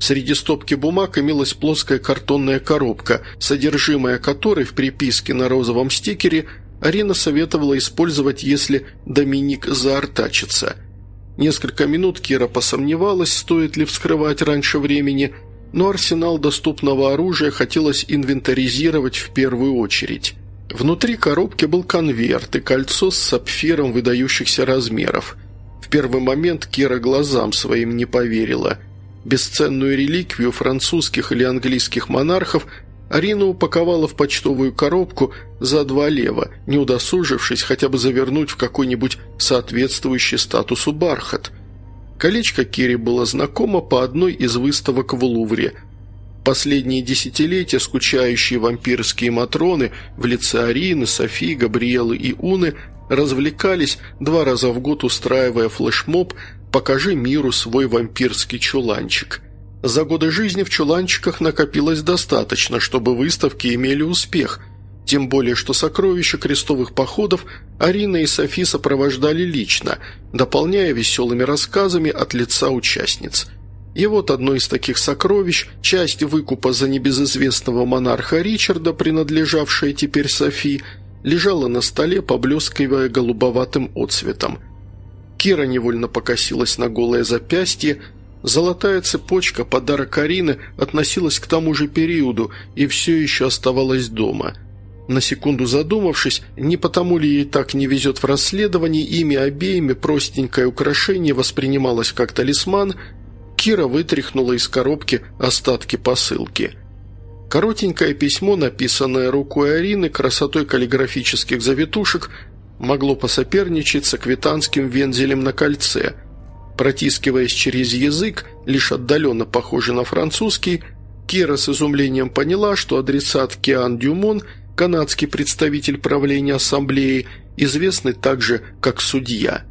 Среди стопки бумаг имелась плоская картонная коробка, содержимое которой в приписке на розовом стикере Арина советовала использовать, если Доминик заортачится. Несколько минут Кира посомневалась, стоит ли вскрывать раньше времени – но арсенал доступного оружия хотелось инвентаризировать в первую очередь. Внутри коробки был конверт и кольцо с сапфиром выдающихся размеров. В первый момент Кира глазам своим не поверила. Бесценную реликвию французских или английских монархов Арина упаковала в почтовую коробку за два лева, не удосужившись хотя бы завернуть в какой-нибудь соответствующий статусу бархат – Колечко Кире было знакомо по одной из выставок в Лувре. Последние десятилетия скучающие вампирские матроны в лице Арины, Софии, Габриэлы и Уны развлекались, два раза в год устраивая флешмоб «Покажи миру свой вампирский чуланчик». За годы жизни в чуланчиках накопилось достаточно, чтобы выставки имели успех – тем более, что сокровища крестовых походов Арина и Софи сопровождали лично, дополняя веселыми рассказами от лица участниц. И вот одно из таких сокровищ, часть выкупа за небезызвестного монарха Ричарда, принадлежавшая теперь Софи, лежала на столе, поблескивая голубоватым отцветом. Кира невольно покосилась на голое запястье, Золотая цепочка, подарок Арины, относилась к тому же периоду и все еще оставалась дома – На секунду задумавшись, не потому ли ей так не везет в расследовании, ими обеими простенькое украшение воспринималось как талисман, Кира вытряхнула из коробки остатки посылки. Коротенькое письмо, написанное рукой Арины, красотой каллиграфических завитушек, могло посоперничать с аквитанским вензелем на кольце. Протискиваясь через язык, лишь отдаленно похожий на французский, Кира с изумлением поняла, что адресат Киан Дюмон, канадский представитель правления ассамблеи, известный также как судья.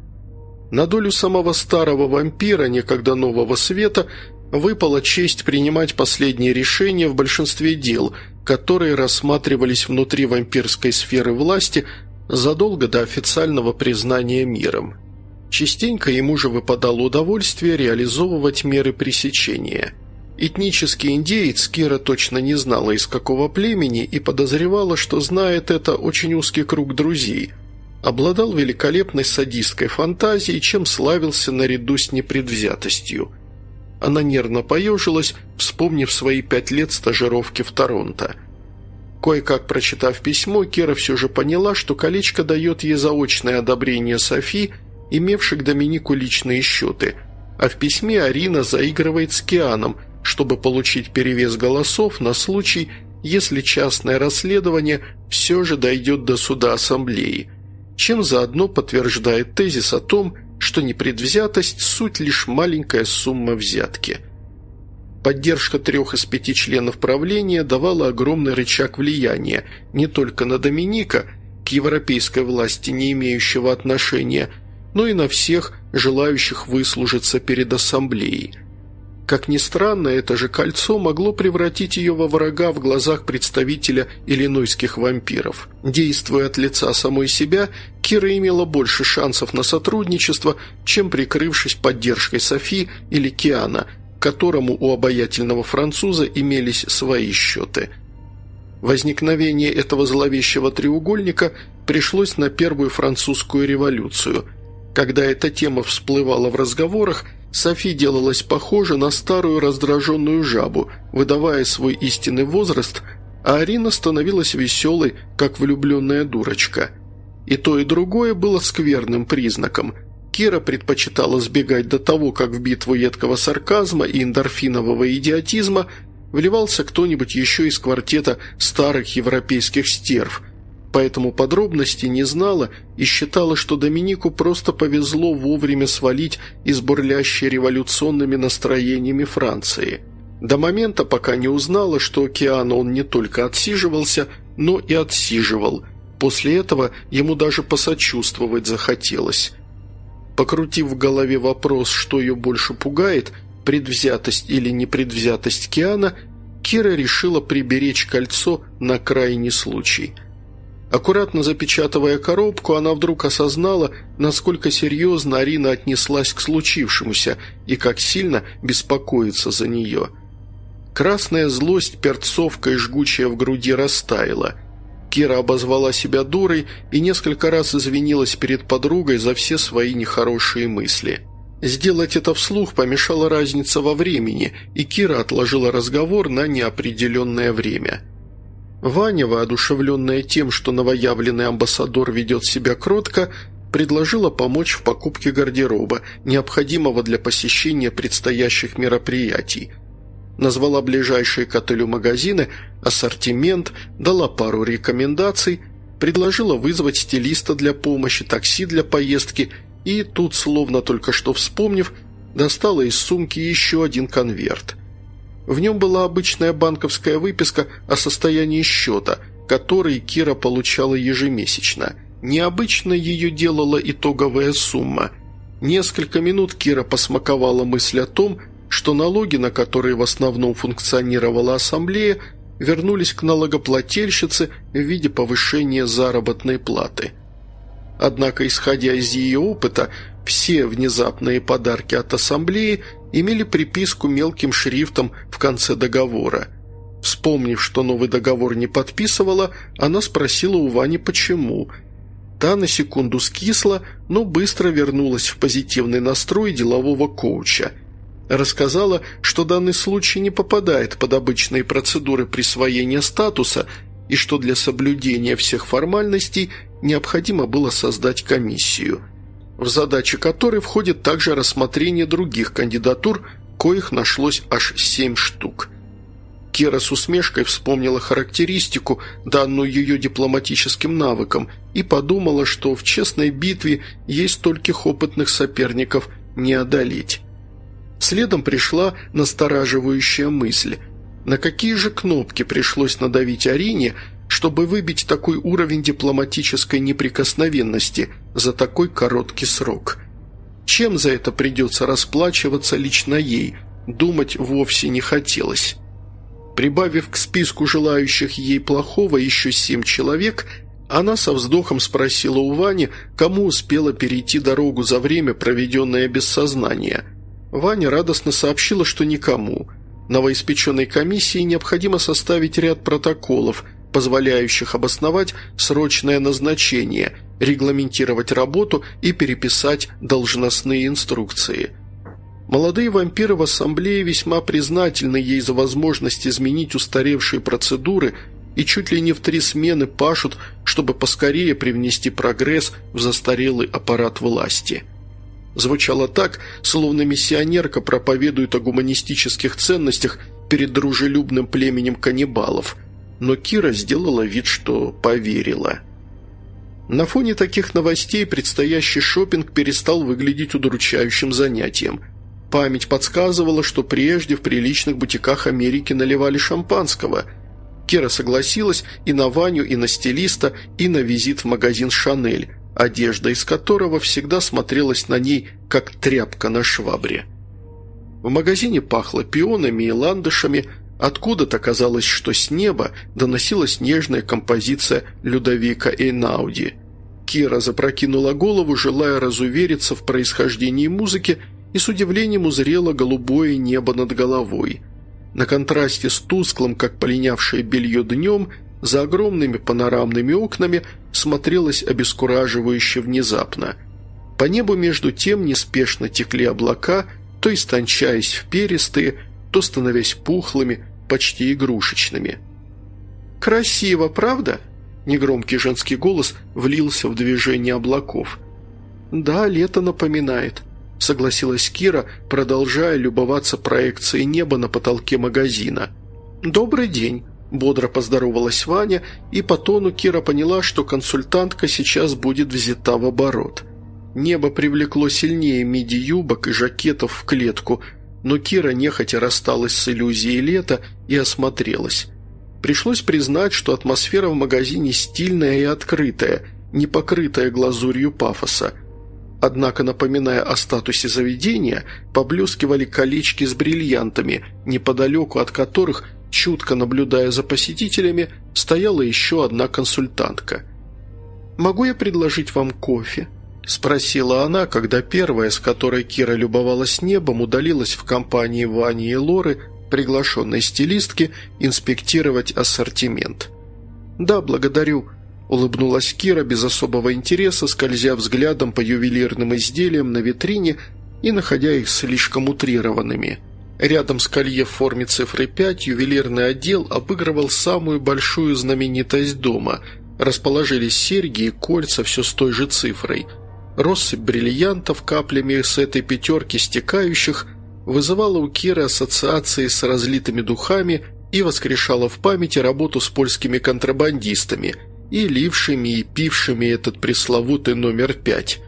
На долю самого старого вампира, некогда нового света, выпала честь принимать последние решения в большинстве дел, которые рассматривались внутри вампирской сферы власти задолго до официального признания миром. Частенько ему же выпадало удовольствие реализовывать меры пресечения. Этнический индеец Кира точно не знала, из какого племени, и подозревала, что знает это очень узкий круг друзей. Обладал великолепной садистской фантазией, чем славился наряду с непредвзятостью. Она нервно поежилась, вспомнив свои пять лет стажировки в Торонто – Кое-как прочитав письмо, Кера все же поняла, что колечко дает ей заочное одобрение Софи, имевшей к Доминику личные счеты, а в письме Арина заигрывает с Кианом, чтобы получить перевес голосов на случай, если частное расследование все же дойдет до суда ассамблеи, чем заодно подтверждает тезис о том, что непредвзятость – суть лишь маленькая сумма взятки – Поддержка трех из пяти членов правления давала огромный рычаг влияния не только на Доминика, к европейской власти не имеющего отношения, но и на всех, желающих выслужиться перед ассамблеей. Как ни странно, это же кольцо могло превратить ее во врага в глазах представителя иллинойских вампиров. Действуя от лица самой себя, Кира имела больше шансов на сотрудничество, чем прикрывшись поддержкой Софи или Киана – которому у обаятельного француза имелись свои счеты. Возникновение этого зловещего треугольника пришлось на Первую французскую революцию. Когда эта тема всплывала в разговорах, Софи делалась похожа на старую раздраженную жабу, выдавая свой истинный возраст, а Арина становилась веселой, как влюбленная дурочка. И то, и другое было скверным признаком – Кира предпочитала сбегать до того, как в битву едкого сарказма и эндорфинового идиотизма вливался кто-нибудь еще из квартета старых европейских стерв, поэтому подробностей не знала и считала, что Доминику просто повезло вовремя свалить из бурлящей революционными настроениями Франции. До момента, пока не узнала, что океан он не только отсиживался, но и отсиживал. После этого ему даже посочувствовать захотелось. Покрутив в голове вопрос, что ее больше пугает, предвзятость или непредвзятость Киана, Кира решила приберечь кольцо на крайний случай. Аккуратно запечатывая коробку, она вдруг осознала, насколько серьезно Арина отнеслась к случившемуся и как сильно беспокоится за нее. Красная злость перцовкой жгучая в груди растаяла – Кира обозвала себя дурой и несколько раз извинилась перед подругой за все свои нехорошие мысли. Сделать это вслух помешала разница во времени, и Кира отложила разговор на неопределенное время. Ваня, воодушевленная тем, что новоявленный амбассадор ведет себя кротко, предложила помочь в покупке гардероба, необходимого для посещения предстоящих мероприятий – назвала ближайшие к отелю магазины, ассортимент, дала пару рекомендаций, предложила вызвать стилиста для помощи, такси для поездки и тут, словно только что вспомнив, достала из сумки еще один конверт. В нем была обычная банковская выписка о состоянии счета, который Кира получала ежемесячно. Необычно ее делала итоговая сумма. Несколько минут Кира посмаковала мысль о том, что налоги, на которые в основном функционировала ассамблея, вернулись к налогоплательщице в виде повышения заработной платы. Однако, исходя из ее опыта, все внезапные подарки от ассамблеи имели приписку мелким шрифтом в конце договора. Вспомнив, что новый договор не подписывала, она спросила у Вани почему. Та на секунду скисла, но быстро вернулась в позитивный настрой делового коуча – рассказала, что данный случай не попадает под обычные процедуры присвоения статуса и что для соблюдения всех формальностей необходимо было создать комиссию, в задачи которой входит также рассмотрение других кандидатур, коих нашлось аж семь штук. Кира с усмешкой вспомнила характеристику, данную ее дипломатическим навыкам, и подумала, что в честной битве есть стольких опытных соперников не одолеть. Следом пришла настораживающая мысль. На какие же кнопки пришлось надавить Арине, чтобы выбить такой уровень дипломатической неприкосновенности за такой короткий срок? Чем за это придется расплачиваться лично ей, думать вовсе не хотелось. Прибавив к списку желающих ей плохого еще семь человек, она со вздохом спросила у Вани, кому успела перейти дорогу за время, проведенное без сознания – Ваня радостно сообщила, что никому. Новоиспеченной комиссии необходимо составить ряд протоколов, позволяющих обосновать срочное назначение, регламентировать работу и переписать должностные инструкции. Молодые вампиры в ассамблее весьма признательны ей за возможность изменить устаревшие процедуры и чуть ли не в три смены пашут, чтобы поскорее привнести прогресс в застарелый аппарат власти – Звучало так, словно миссионерка проповедует о гуманистических ценностях перед дружелюбным племенем каннибалов, но Кира сделала вид, что поверила. На фоне таких новостей предстоящий шопинг перестал выглядеть удручающим занятием. Память подсказывала, что прежде в приличных бутиках Америки наливали шампанского. Кира согласилась и на Ваню, и на стилиста, и на визит в магазин «Шанель», одежда из которого всегда смотрелась на ней, как тряпка на швабре. В магазине пахло пионами и ландышами, откуда-то казалось, что с неба доносилась нежная композиция Людовика Эйнауди. Кира запрокинула голову, желая разувериться в происхождении музыки, и с удивлением узрела голубое небо над головой. На контрасте с тусклым, как полинявшее белье днем, за огромными панорамными окнами смотрелось обескураживающе внезапно. По небу между тем неспешно текли облака, то истончаясь в перистые, то становясь пухлыми, почти игрушечными. «Красиво, правда?» Негромкий женский голос влился в движение облаков. «Да, лето напоминает», — согласилась Кира, продолжая любоваться проекцией неба на потолке магазина. «Добрый день», Бодро поздоровалась Ваня, и по тону Кира поняла, что консультантка сейчас будет взята в оборот. Небо привлекло сильнее миди-юбок и жакетов в клетку, но Кира нехотя рассталась с иллюзией лета и осмотрелась. Пришлось признать, что атмосфера в магазине стильная и открытая, не покрытая глазурью пафоса. Однако, напоминая о статусе заведения, поблескивали колечки с бриллиантами, неподалеку от которых – Чутко наблюдая за посетителями, стояла еще одна консультантка. «Могу я предложить вам кофе?» – спросила она, когда первая, с которой Кира любовалась небом, удалилась в компании Вани и Лоры, приглашенной стилистки, инспектировать ассортимент. «Да, благодарю», – улыбнулась Кира без особого интереса, скользя взглядом по ювелирным изделиям на витрине и находя их слишком утрированными – Рядом с колье в форме цифры 5 ювелирный отдел обыгрывал самую большую знаменитость дома. Расположились серьги и кольца все с той же цифрой. Россыпь бриллиантов каплями с этой пятерки стекающих вызывала у Киры ассоциации с разлитыми духами и воскрешала в памяти работу с польскими контрабандистами и лившими и пившими этот пресловутый номер пять.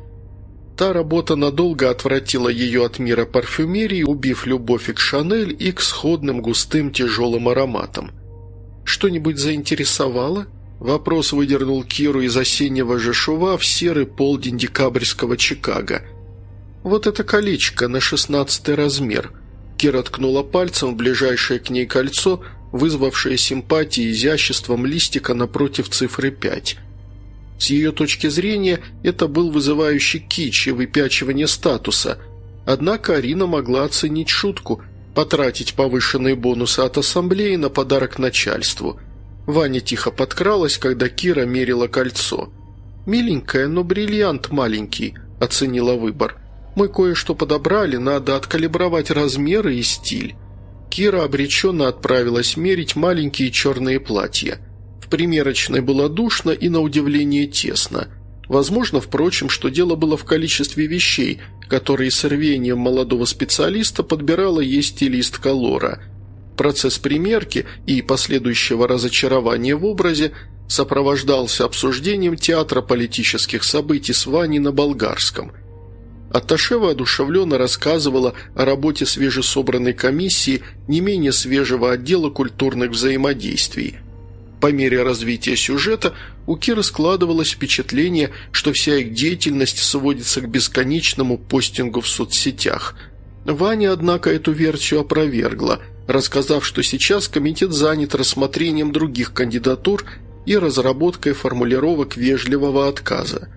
Та работа надолго отвратила ее от мира парфюмерии, убив любовь и к Шанель, и к сходным густым тяжелым ароматам. «Что-нибудь заинтересовало?» Вопрос выдернул Киру из осеннего жешува в серый полдень декабрьского Чикаго. «Вот это колечко на шестнадцатый размер». Кира ткнула пальцем в ближайшее к ней кольцо, вызвавшее симпатии изяществом листика напротив цифры пять – с ее точки зрения, это был вызывающий кич и выпячивание статуса. Однако Арина могла оценить шутку – потратить повышенные бонусы от ассамблеи на подарок начальству. Ваня тихо подкралась, когда Кира мерила кольцо. «Миленькая, но бриллиант маленький», – оценила выбор. «Мы кое-что подобрали, надо откалибровать размеры и стиль». Кира обреченно отправилась мерить маленькие черные платья – В примерочной было душно и, на удивление, тесно. Возможно, впрочем, что дело было в количестве вещей, которые с рвением молодого специалиста подбирала ей стилистка Лора. Процесс примерки и последующего разочарования в образе сопровождался обсуждением театра политических событий с Ваней на болгарском – Атташе одушевленно рассказывала о работе свежесобранной комиссии не менее свежего отдела культурных взаимодействий. По мере развития сюжета у Киры складывалось впечатление, что вся их деятельность сводится к бесконечному постингу в соцсетях. Ваня, однако, эту версию опровергла, рассказав, что сейчас комитет занят рассмотрением других кандидатур и разработкой формулировок вежливого отказа.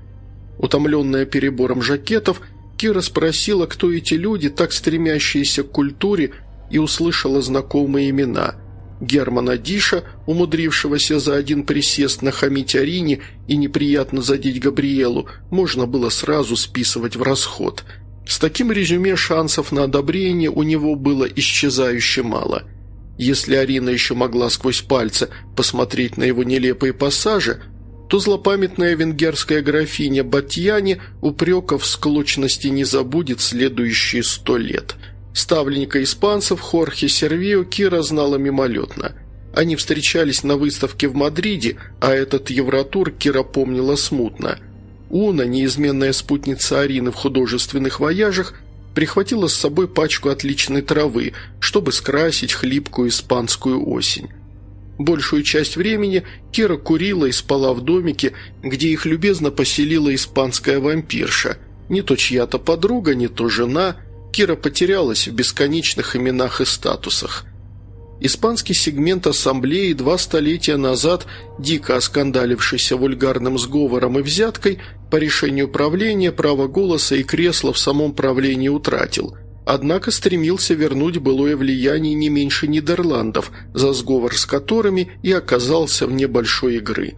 Утомленная перебором жакетов – Кира спросила, кто эти люди, так стремящиеся к культуре, и услышала знакомые имена. Германа Диша, умудрившегося за один присест нахамить Арине и неприятно задеть Габриэлу, можно было сразу списывать в расход. С таким резюме шансов на одобрение у него было исчезающе мало. Если Арина еще могла сквозь пальцы посмотреть на его нелепые пассажи – то злопамятная венгерская графиня Батьяни упреков склочности не забудет следующие сто лет. Ставленника испанцев Хорхе Сервио Кира знала мимолетно. Они встречались на выставке в Мадриде, а этот Евротур Кира помнила смутно. Уна, неизменная спутница Арины в художественных вояжах, прихватила с собой пачку отличной травы, чтобы скрасить хлипкую испанскую осень. Большую часть времени Кира курила и спала в домике, где их любезно поселила испанская вампирша. Не то чья-то подруга, не то жена. Кира потерялась в бесконечных именах и статусах. Испанский сегмент ассамблеи два столетия назад, дико оскандалившийся вульгарным сговором и взяткой, по решению правления право голоса и кресла в самом правлении утратил – однако стремился вернуть былое влияние не меньше Нидерландов, за сговор с которыми и оказался вне большой игры.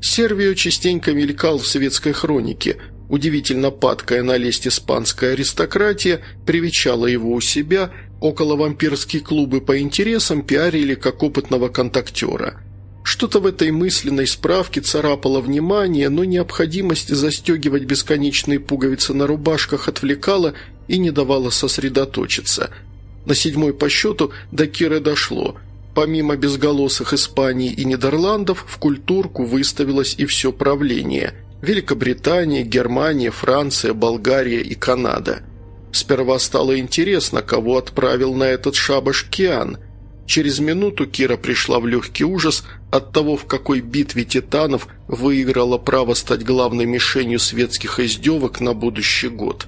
Сервио частенько мелькал в светской хронике. Удивительно падкая на лесть испанская аристократия привечала его у себя, около вампирские клубы по интересам пиарили как опытного контактера – что-то в этой мысленной справке царапало внимание, но необходимость застегивать бесконечные пуговицы на рубашках отвлекала и не давала сосредоточиться. На седьмой по счету до Киры дошло. Помимо безголосых Испании и Нидерландов, в культурку выставилось и все правление – Великобритания, Германия, Франция, Болгария и Канада. Сперва стало интересно, кого отправил на этот шабаш Киан – Через минуту Кира пришла в легкий ужас от того, в какой битве титанов выиграла право стать главной мишенью светских издевок на будущий год.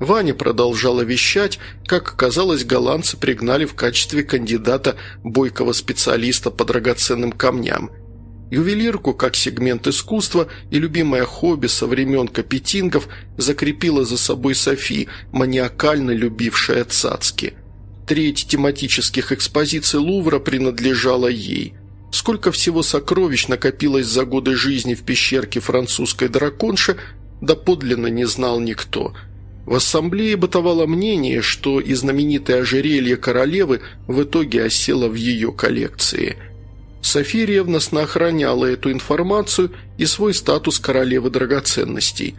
Ваня продолжала вещать, как оказалось, голландцы пригнали в качестве кандидата бойкого специалиста по драгоценным камням. Ювелирку, как сегмент искусства и любимое хобби со времен капетингов, закрепила за собой Софи, маниакально любившая цацки – Треть тематических экспозиций Лувра принадлежала ей. Сколько всего сокровищ накопилось за годы жизни в пещерке французской драконши, доподлинно не знал никто. В ассамблее бытовало мнение, что и знаменитое ожерелье королевы в итоге осело в ее коллекции. София ревностно охраняла эту информацию и свой статус королевы драгоценностей.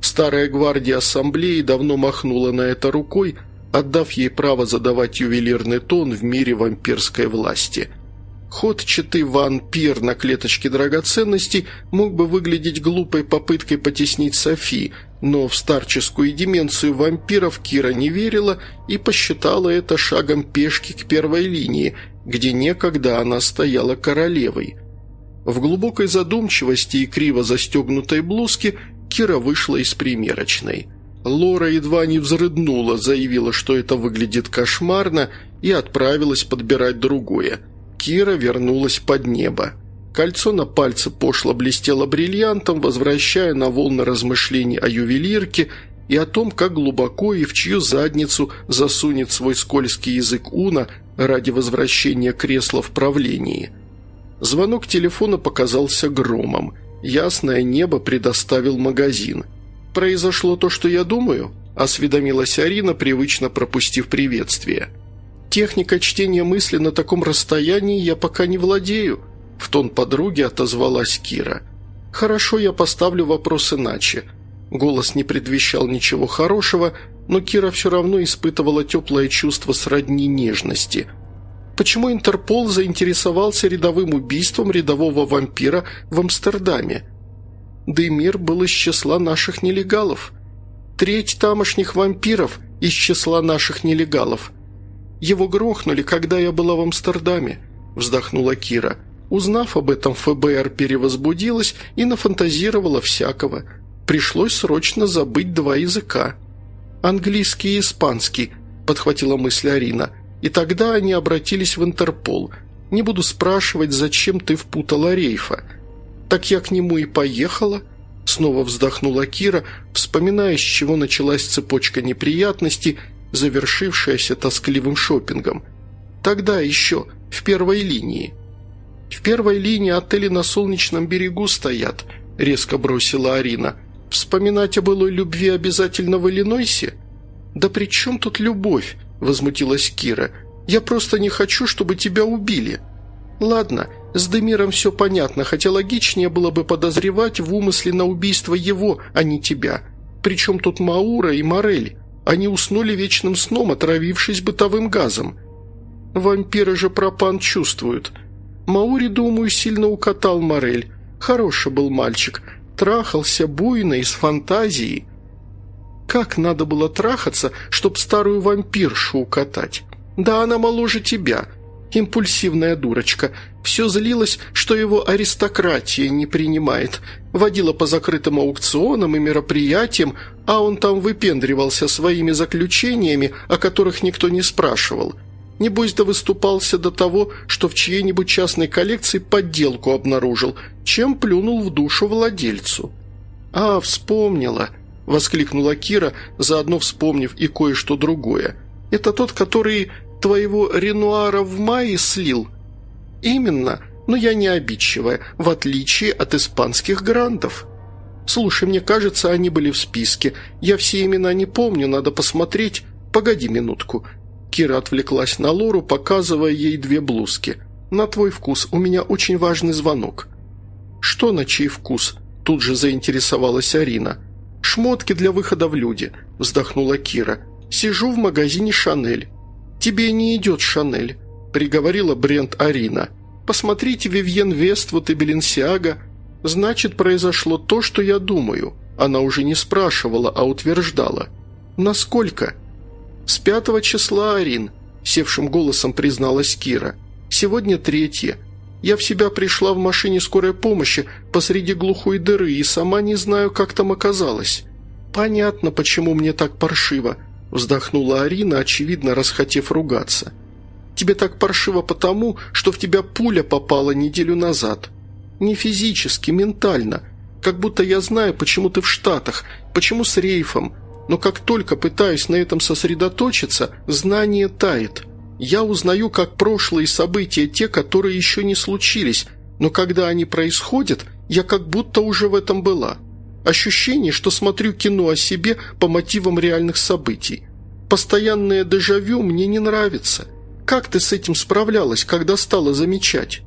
Старая гвардия ассамблеи давно махнула на это рукой – отдав ей право задавать ювелирный тон в мире вампирской власти. Ход читы «Вампир» на клеточке драгоценностей мог бы выглядеть глупой попыткой потеснить Софи, но в старческую деменцию вампиров Кира не верила и посчитала это шагом пешки к первой линии, где некогда она стояла королевой. В глубокой задумчивости и криво застегнутой блузке Кира вышла из примерочной – Лора едва не взрыднула, заявила, что это выглядит кошмарно, и отправилась подбирать другое. Кира вернулась под небо. Кольцо на пальце пошло блестело бриллиантом, возвращая на волны размышлений о ювелирке и о том, как глубоко и в чью задницу засунет свой скользкий язык Уна ради возвращения кресла в правлении. Звонок телефона показался громом. Ясное небо предоставил магазин – «Произошло то, что я думаю?» – осведомилась Арина, привычно пропустив приветствие. «Техника чтения мысли на таком расстоянии я пока не владею. в тон подруги отозвалась Кира. «Хорошо, я поставлю вопрос иначе». Голос не предвещал ничего хорошего, но Кира все равно испытывала теплое чувство сродни нежности. Почему Интерпол заинтересовался рядовым убийством рядового вампира в Амстердаме? Демир был из числа наших нелегалов. Треть тамошних вампиров из числа наших нелегалов. Его грохнули, когда я была в Амстердаме, вздохнула Кира. Узнав об этом, ФБР перевозбудилась и нафантазировала всякого. Пришлось срочно забыть два языка. «Английский и испанский», – подхватила мысль Арина. «И тогда они обратились в Интерпол. Не буду спрашивать, зачем ты впутала Рейфа. Так я к нему и поехала». Снова вздохнула Кира, вспоминая, с чего началась цепочка неприятностей, завершившаяся тоскливым шопингом. «Тогда еще, в первой линии». «В первой линии отели на Солнечном берегу стоят», – резко бросила Арина. «Вспоминать о былой любви обязательно в Иллинойсе?» «Да при чем тут любовь?» – возмутилась Кира. «Я просто не хочу, чтобы тебя убили». «Ладно, с Демиром все понятно, хотя логичнее было бы подозревать в умысле на убийство его, а не тебя. Причем тут Маура и Морель. Они уснули вечным сном, отравившись бытовым газом. Вампиры же пропан чувствуют. Маури, думаю, сильно укатал Морель. Хороший был мальчик. Трахался буйно, из фантазии. Как надо было трахаться, чтоб старую вампиршу укатать? Да она моложе тебя. Импульсивная дурочка. Все злилась, что его аристократия не принимает. Водила по закрытым аукционам и мероприятиям, а он там выпендривался своими заключениями, о которых никто не спрашивал. Небось, да выступался до того, что в чьей-нибудь частной коллекции подделку обнаружил, чем плюнул в душу владельцу. «А, вспомнила!» – воскликнула Кира, заодно вспомнив и кое-что другое. «Это тот, который твоего Ренуара в мае слил?» «Именно, но я не обидчивая, в отличие от испанских грандов». «Слушай, мне кажется, они были в списке. Я все имена не помню, надо посмотреть. Погоди минутку. Кира отвлеклась на Лору, показывая ей две блузки. «На твой вкус, у меня очень важный звонок». «Что на чей вкус?» – тут же заинтересовалась Арина. «Шмотки для выхода в люди», – вздохнула Кира. «Сижу в магазине «Шанель». «Тебе не идет «Шанель», – приговорила Брент Арина. «Посмотрите Вивьен Вествуд и Беленсиага. Значит, произошло то, что я думаю». Она уже не спрашивала, а утверждала. «Насколько?» «С пятого числа, Арин», – севшим голосом призналась Кира. «Сегодня третье. Я в себя пришла в машине скорой помощи посреди глухой дыры и сама не знаю, как там оказалась». «Понятно, почему мне так паршиво», – вздохнула Арина, очевидно, расхотев ругаться. «Тебе так паршиво потому, что в тебя пуля попала неделю назад. Не физически, ментально. Как будто я знаю, почему ты в Штатах, почему с рейфом, но как только пытаюсь на этом сосредоточиться, знание тает. Я узнаю как прошлые события, те, которые еще не случились, но когда они происходят, я как будто уже в этом была. Ощущение, что смотрю кино о себе по мотивам реальных событий. Постоянное дежавю мне не нравится. Как ты с этим справлялась, когда стала замечать?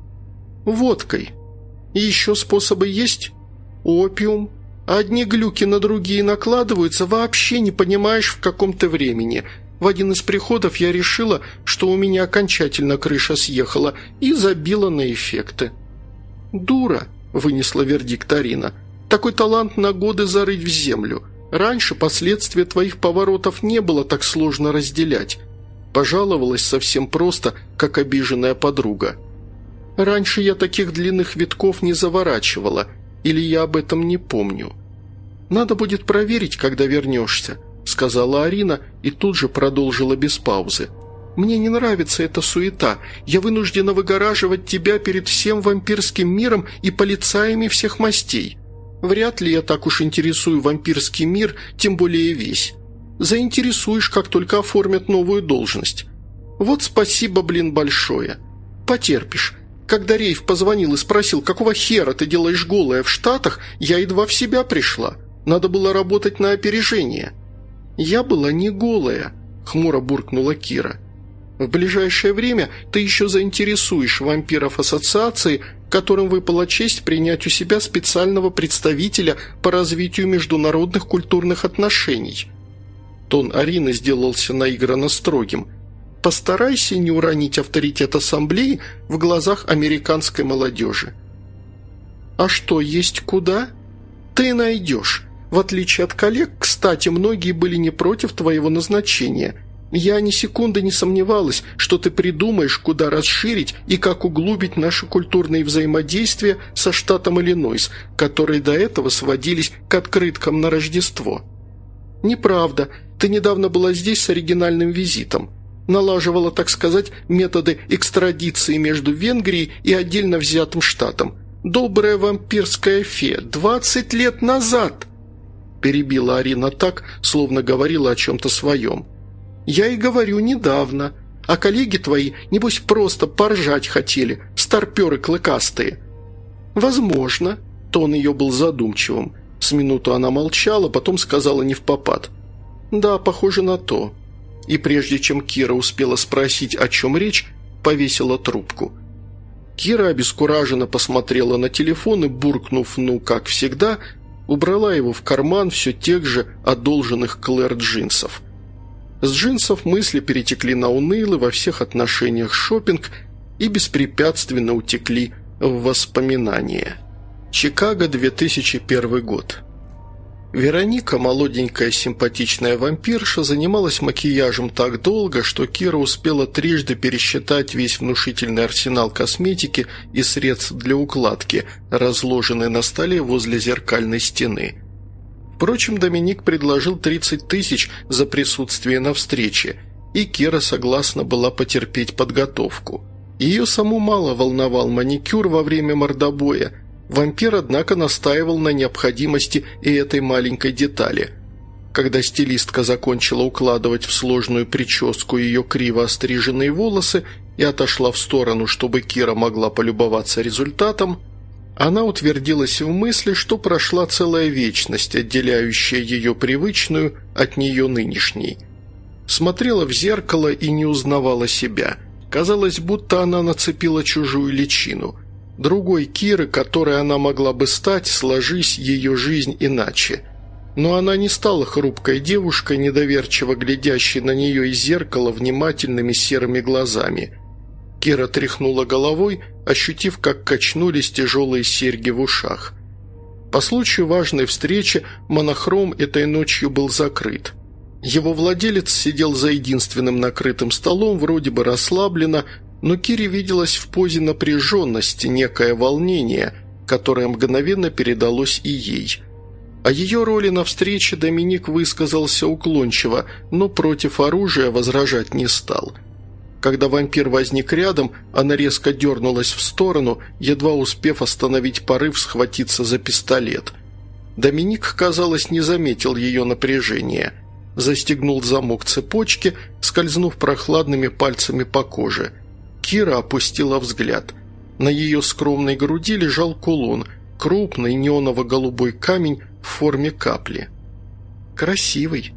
Водкой. И еще способы есть? Опиум, Одни глюки на другие накладываются, вообще не понимаешь, в каком то времени. В один из приходов я решила, что у меня окончательно крыша съехала и забила на эффекты. «Дура», – вынесла вердикт Арина. «Такой талант на годы зарыть в землю. Раньше последствия твоих поворотов не было так сложно разделять». Пожаловалась совсем просто, как обиженная подруга. «Раньше я таких длинных витков не заворачивала», или я об этом не помню. Надо будет проверить, когда вернешься», – сказала Арина и тут же продолжила без паузы. «Мне не нравится эта суета. Я вынуждена выгораживать тебя перед всем вампирским миром и полицаями всех мастей. Вряд ли я так уж интересую вампирский мир, тем более весь. Заинтересуешь, как только оформят новую должность. Вот спасибо, блин, большое. Потерпишь. Когда Рейв позвонил и спросил, какого хера ты делаешь голая в Штатах, я едва в себя пришла. Надо было работать на опережение». «Я была не голая», – хмуро буркнула Кира. «В ближайшее время ты еще заинтересуешь вампиров ассоциации, которым выпала честь принять у себя специального представителя по развитию международных культурных отношений». Тон Арины сделался наигранно строгим. «Постарайся не уронить авторитет ассамблеи в глазах американской молодежи». «А что, есть куда?» «Ты найдешь. В отличие от коллег, кстати, многие были не против твоего назначения. Я ни секунды не сомневалась, что ты придумаешь, куда расширить и как углубить наши культурные взаимодействия со штатом Иллинойс, которые до этого сводились к открыткам на Рождество. Неправда. Ты недавно была здесь с оригинальным визитом. Налаживала, так сказать, методы экстрадиции между Венгрией и отдельно взятым штатом. Добрая вампирская фея. Двадцать лет назад!» Перебила Арина так, словно говорила о чем-то своем. «Я и говорю недавно. А коллеги твои, небось, просто поржать хотели, старперы клыкастые». «Возможно». Тон ее был задумчивым. С минуту она молчала, потом сказала не в попад. «Да, похоже на то». И прежде чем Кира успела спросить, о чем речь, повесила трубку. Кира обескураженно посмотрела на телефон и, буркнув «ну, как всегда», убрала его в карман все тех же одолженных Клэр джинсов – с джинсов мысли перетекли на унылый во всех отношениях шопинг и беспрепятственно утекли в воспоминания. Чикаго, 2001 год. Вероника, молоденькая симпатичная вампирша, занималась макияжем так долго, что Кира успела трижды пересчитать весь внушительный арсенал косметики и средств для укладки, разложенный на столе возле зеркальной стены – Впрочем, Доминик предложил 30 тысяч за присутствие на встрече, и Кира согласна была потерпеть подготовку. Ее саму мало волновал маникюр во время мордобоя. Вампир, однако, настаивал на необходимости и этой маленькой детали. Когда стилистка закончила укладывать в сложную прическу ее криво остриженные волосы и отошла в сторону, чтобы Кира могла полюбоваться результатом, она утвердилась в мысли, что прошла целая вечность, отделяющая ее привычную от нее нынешней. Смотрела в зеркало и не узнавала себя. Казалось, будто она нацепила чужую личину. Другой Киры, которой она могла бы стать, сложись ее жизнь иначе. Но она не стала хрупкой девушкой, недоверчиво глядящей на нее из зеркала внимательными серыми глазами – Кира тряхнула головой, ощутив, как качнулись тяжелые серьги в ушах. По случаю важной встречи монохром этой ночью был закрыт. Его владелец сидел за единственным накрытым столом, вроде бы расслабленно, но Кире виделось в позе напряженности, некое волнение, которое мгновенно передалось и ей. О ее роли на встрече Доминик высказался уклончиво, но против оружия возражать не стал – когда вампир возник рядом, она резко дернулась в сторону, едва успев остановить порыв схватиться за пистолет. Доминик, казалось, не заметил ее напряжения. Застегнул замок цепочки, скользнув прохладными пальцами по коже. Кира опустила взгляд. На ее скромной груди лежал кулон, крупный неоново-голубой камень в форме капли. «Красивый.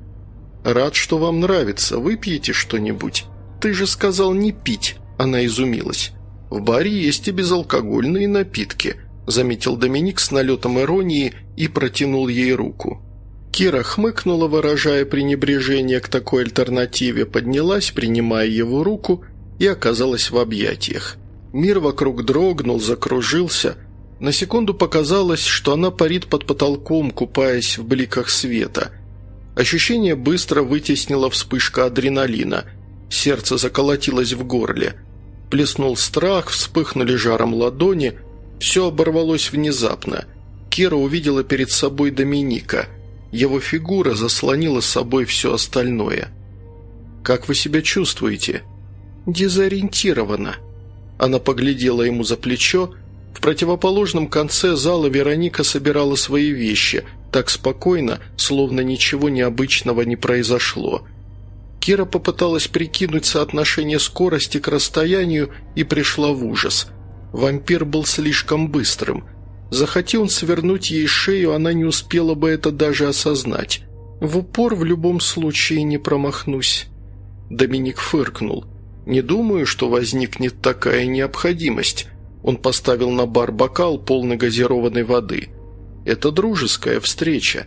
Рад, что вам нравится. Выпьете что-нибудь?» «Ты же сказал не пить», – она изумилась. «В баре есть и безалкогольные напитки», – заметил Доминик с налетом иронии и протянул ей руку. Кира хмыкнула, выражая пренебрежение к такой альтернативе, поднялась, принимая его руку, и оказалась в объятиях. Мир вокруг дрогнул, закружился. На секунду показалось, что она парит под потолком, купаясь в бликах света. Ощущение быстро вытеснило вспышка адреналина – Сердце заколотилось в горле. Плеснул страх, вспыхнули жаром ладони. Все оборвалось внезапно. Кира увидела перед собой Доминика. Его фигура заслонила собой все остальное. «Как вы себя чувствуете?» «Дезориентирована». Она поглядела ему за плечо. В противоположном конце зала Вероника собирала свои вещи, так спокойно, словно ничего необычного не произошло – Кира попыталась прикинуть соотношение скорости к расстоянию и пришла в ужас. Вампир был слишком быстрым. Захоти он свернуть ей шею, она не успела бы это даже осознать. В упор в любом случае не промахнусь. Доминик фыркнул. «Не думаю, что возникнет такая необходимость. Он поставил на бар бокал, полный газированной воды. «Это дружеская встреча».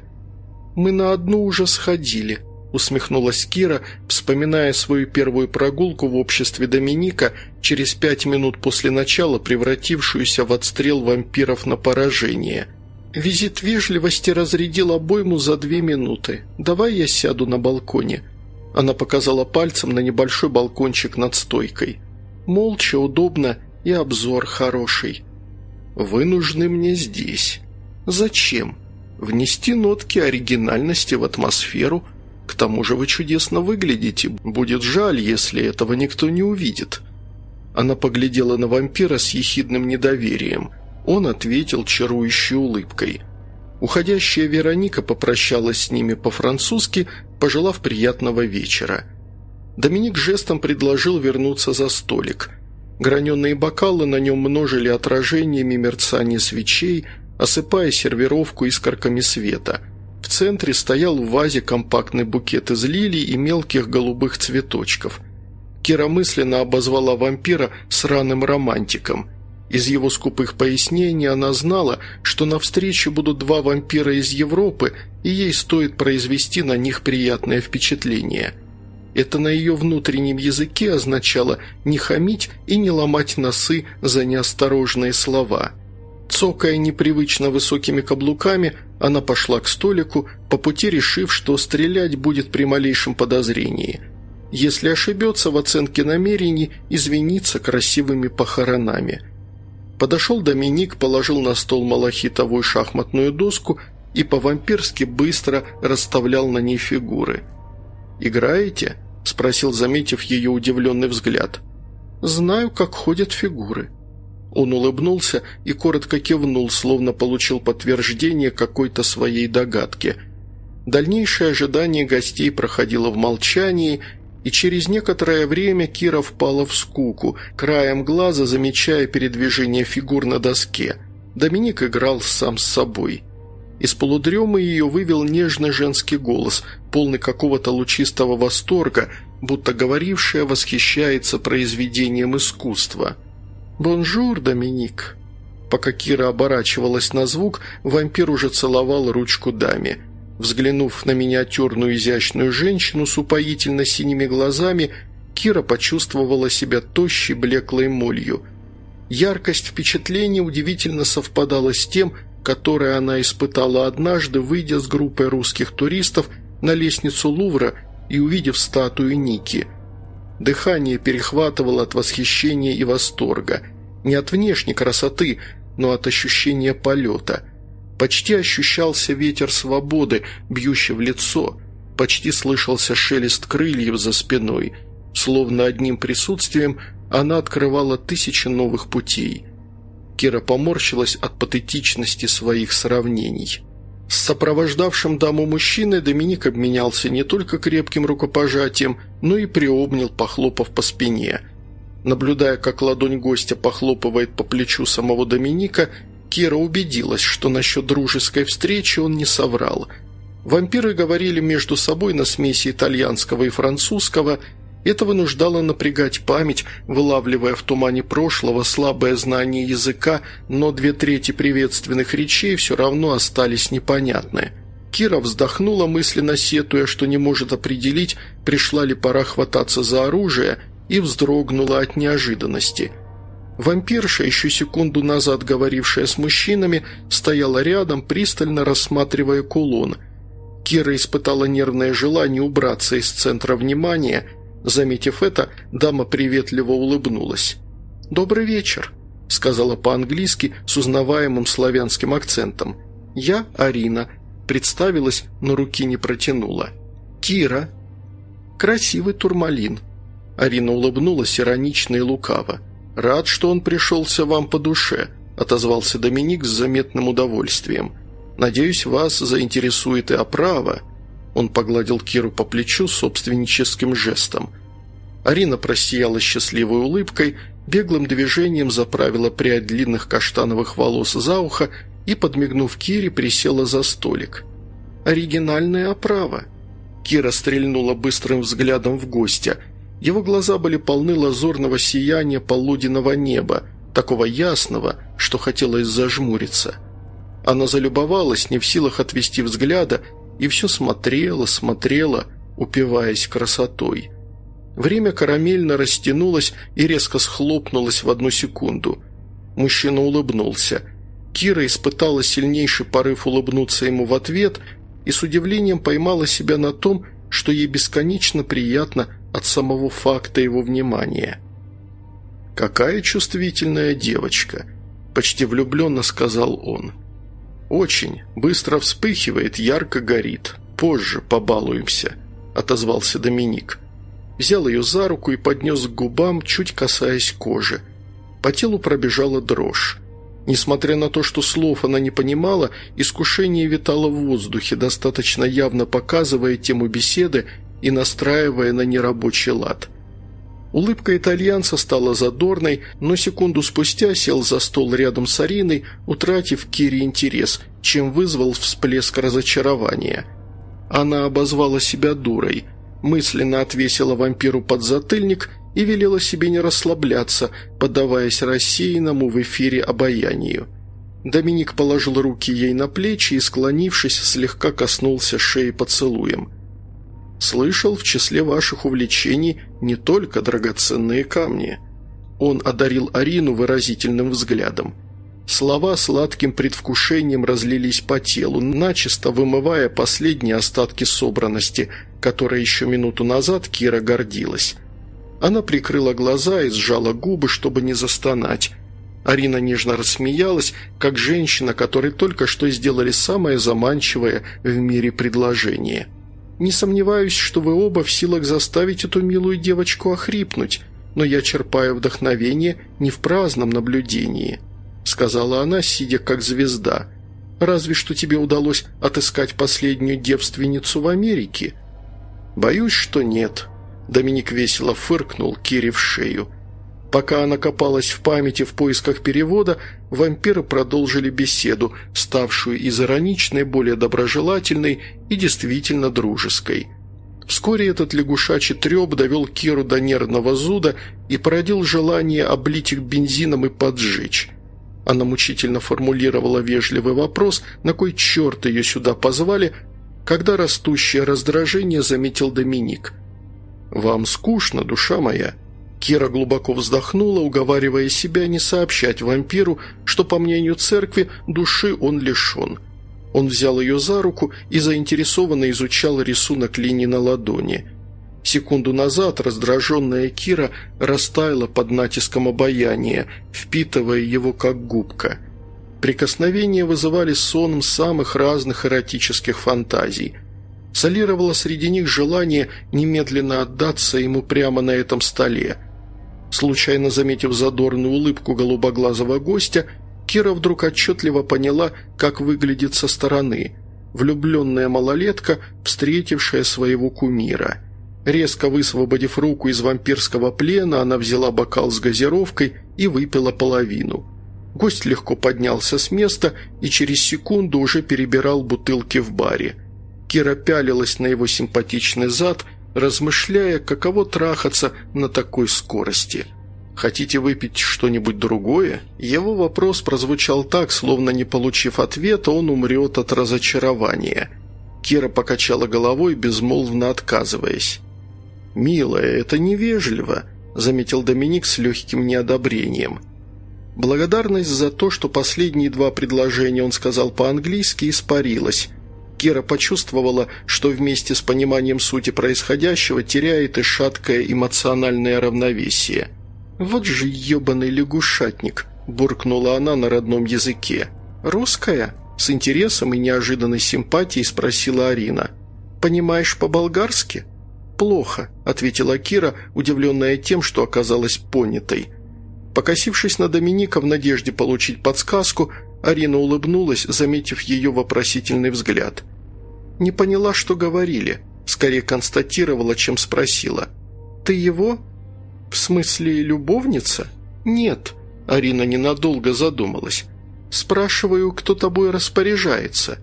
«Мы на одну уже сходили», – усмехнулась Кира, вспоминая свою первую прогулку в обществе Доминика, через пять минут после начала превратившуюся в отстрел вампиров на поражение. «Визит вежливости разрядил обойму за две минуты. Давай я сяду на балконе». Она показала пальцем на небольшой балкончик над стойкой. «Молча, удобно и обзор хороший». «Вы нужны мне здесь». «Зачем?» «Внести нотки оригинальности в атмосферу», к тому же вы чудесно выглядите. Будет жаль, если этого никто не увидит». Она поглядела на вампира с ехидным недоверием. Он ответил чарующей улыбкой. Уходящая Вероника попрощалась с ними по-французски, пожелав приятного вечера. Доминик жестом предложил вернуться за столик. Граненые бокалы на нем множили отражениями мерцания свечей, осыпая сервировку искорками света – в центре стоял в вазе компактный букет из лилий и мелких голубых цветочков. Кира мысленно обозвала вампира сраным романтиком. Из его скупых пояснений она знала, что на встрече будут два вампира из Европы, и ей стоит произвести на них приятное впечатление. Это на ее внутреннем языке означало не хамить и не ломать носы за неосторожные слова – Цокая непривычно высокими каблуками, она пошла к столику, по пути решив, что стрелять будет при малейшем подозрении. Если ошибется в оценке намерений, извиниться красивыми похоронами. Подошел Доминик, положил на стол малахитовую шахматную доску и по-вампирски быстро расставлял на ней фигуры. «Играете?» – спросил, заметив ее удивленный взгляд. «Знаю, как ходят фигуры», он улыбнулся и коротко кивнул, словно получил подтверждение какой-то своей догадки. Дальнейшее ожидание гостей проходило в молчании, и через некоторое время Кира впала в скуку, краем глаза замечая передвижение фигур на доске. Доминик играл сам с собой. Из полудремы ее вывел нежный женский голос, полный какого-то лучистого восторга, будто говорившая восхищается произведением искусства – «Bonjour, Доминик!» Пока Кира оборачивалась на звук, вампир уже целовал ручку даме. Взглянув на миниатюрную изящную женщину с упоительно синими глазами, Кира почувствовала себя тощей блеклой молью. Яркость впечатления удивительно совпадала с тем, которое она испытала однажды, выйдя с группой русских туристов на лестницу Лувра и увидев статую Ники – Дыхание перехватывало от восхищения и восторга. Не от внешней красоты, но от ощущения полета. Почти ощущался ветер свободы, бьющий в лицо. Почти слышался шелест крыльев за спиной. Словно одним присутствием она открывала тысячи новых путей. Кира поморщилась от патетичности своих сравнений. С сопровождавшим даму мужчиной Доминик обменялся не только крепким рукопожатием, но и приобнял, похлопав по спине. Наблюдая, как ладонь гостя похлопывает по плечу самого Доминика, Кира убедилась, что насчет дружеской встречи он не соврал. Вампиры говорили между собой на смеси итальянского и французского – это вынуждало напрягать память, вылавливая в тумане прошлого слабое знание языка, но две трети приветственных речей все равно остались непонятны. Кира вздохнула, мысленно сетуя, что не может определить, пришла ли пора хвататься за оружие, и вздрогнула от неожиданности. Вампирша, еще секунду назад говорившая с мужчинами, стояла рядом, пристально рассматривая кулон. Кира испытала нервное желание убраться из центра внимания – Заметив это, дама приветливо улыбнулась. «Добрый вечер», – сказала по-английски с узнаваемым славянским акцентом. «Я Арина», – представилась, но руки не протянула. «Кира». «Красивый турмалин». Арина улыбнулась иронично и лукаво. «Рад, что он пришелся вам по душе», – отозвался Доминик с заметным удовольствием. «Надеюсь, вас заинтересует и оправа». Он погладил Киру по плечу собственническим жестом. Арина просияла счастливой улыбкой, беглым движением заправила прядь длинных каштановых волос за ухо и, подмигнув Кире, присела за столик. «Оригинальная оправа». Кира стрельнула быстрым взглядом в гостя. Его глаза были полны лазурного сияния полуденного неба. такого ясного, что хотелось зажмуриться. Она залюбовалась, не в силах отвести взгляда, и все смотрела, смотрела, упиваясь красотой. Время карамельно растянулось и резко схлопнулось в одну секунду. Мужчина улыбнулся. Кира испытала сильнейший порыв улыбнуться ему в ответ и с удивлением поймала себя на том, что ей бесконечно приятно от самого факта его внимания. «Какая чувствительная девочка!» – почти влюбленно сказал он. «Очень. Быстро вспыхивает, ярко горит. Позже побалуемся», – отозвался Доминик. Взял ее за руку и поднес к губам, чуть касаясь кожи. По телу пробежала дрожь. Несмотря на то, что слов она не понимала, искушение витало в воздухе, достаточно явно показывая тему беседы и настраивая на нерабочий лад. Улыбка итальянца стала задорной, но секунду спустя сел за стол рядом с Ариной, утратив Кире интерес, чем вызвал всплеск разочарования. Она обозвала себя дурой, мысленно отвесила вампиру подзатыльник и велела себе не расслабляться, поддаваясь рассеянному в эфире обаянию. Доминик положил руки ей на плечи и, склонившись, слегка коснулся шеи поцелуем – Слышал, в числе ваших увлечений не только драгоценные камни». Он одарил Арину выразительным взглядом. Слова сладким предвкушением разлились по телу, начисто вымывая последние остатки собранности, которой еще минуту назад Кира гордилась. Она прикрыла глаза и сжала губы, чтобы не застонать. Арина нежно рассмеялась, как женщина, которой только что сделали самое заманчивое в мире предложение – не сомневаюсь, что вы оба в силах заставить эту милую девочку охрипнуть, но я черпаю вдохновение не в праздном наблюдении», — сказала она, сидя как звезда. «Разве что тебе удалось отыскать последнюю девственницу в Америке?» «Боюсь, что нет», — Доминик весело фыркнул Кире в шею. Пока она копалась в памяти в поисках перевода, вампиры продолжили беседу, ставшую из ироничной более доброжелательной и действительно дружеской. Вскоре этот лягушачий треп довел Киру до нервного зуда и породил желание облить их бензином и поджечь. Она мучительно формулировала вежливый вопрос, на кой черт ее сюда позвали, когда растущее раздражение заметил Доминик. «Вам скучно, душа моя?» Кира глубоко вздохнула, уговаривая себя не сообщать вампиру, что, по мнению церкви, души он лишен. Он взял ее за руку и заинтересованно изучал рисунок линий на ладони. Секунду назад раздраженная Кира растаяла под натиском обаяния, впитывая его как губка. Прикосновения вызывали сон самых разных эротических фантазий – солировало среди них желание немедленно отдаться ему прямо на этом столе – Случайно заметив задорную улыбку голубоглазого гостя, Кира вдруг отчетливо поняла, как выглядит со стороны. Влюбленная малолетка, встретившая своего кумира. Резко высвободив руку из вампирского плена, она взяла бокал с газировкой и выпила половину. Гость легко поднялся с места и через секунду уже перебирал бутылки в баре. Кира пялилась на его симпатичный зад – размышляя, каково трахаться на такой скорости. «Хотите выпить что-нибудь другое?» Его вопрос прозвучал так, словно не получив ответа, он умрет от разочарования. Кира покачала головой, безмолвно отказываясь. «Милая, это невежливо», – заметил Доминик с легким неодобрением. Благодарность за то, что последние два предложения он сказал по-английски, испарилась. Кира почувствовала, что вместе с пониманием сути происходящего теряет и шаткое эмоциональное равновесие. «Вот же ебаный лягушатник!» – буркнула она на родном языке. «Русская?» – с интересом и неожиданной симпатией спросила Арина. «Понимаешь по-болгарски?» «Плохо», – ответила Кира, удивленная тем, что оказалась понятой. Покосившись на Доминика в надежде получить подсказку, Арина улыбнулась, заметив ее вопросительный взгляд. «Не поняла, что говорили», скорее констатировала, чем спросила. «Ты его?» «В смысле, любовница?» «Нет», – Арина ненадолго задумалась. «Спрашиваю, кто тобой распоряжается?»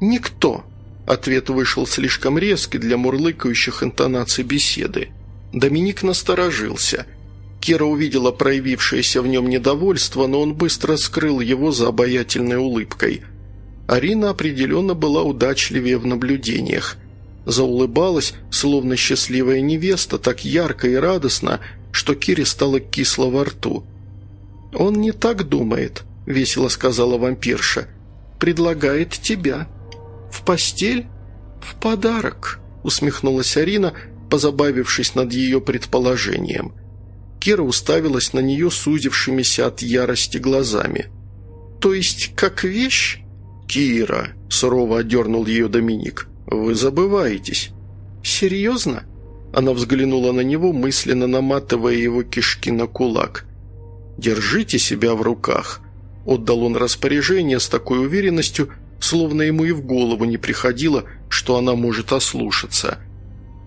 «Никто», – ответ вышел слишком резкий для мурлыкающих интонаций беседы. Доминик насторожился – Кира увидела проявившееся в нем недовольство, но он быстро скрыл его за обаятельной улыбкой. Арина определенно была удачливее в наблюдениях. Заулыбалась, словно счастливая невеста, так ярко и радостно, что Кире стало кисло во рту. «Он не так думает», — весело сказала вампирша. «Предлагает тебя. В постель? В подарок», — усмехнулась Арина, позабавившись над ее предположением. Кира уставилась на нее сузившимися от ярости глазами. «То есть как вещь?» «Кира», – сурово одернул ее Доминик, – «вы забываетесь». «Серьезно?» Она взглянула на него, мысленно наматывая его кишки на кулак. «Держите себя в руках», – отдал он распоряжение с такой уверенностью, словно ему и в голову не приходило, что она может ослушаться –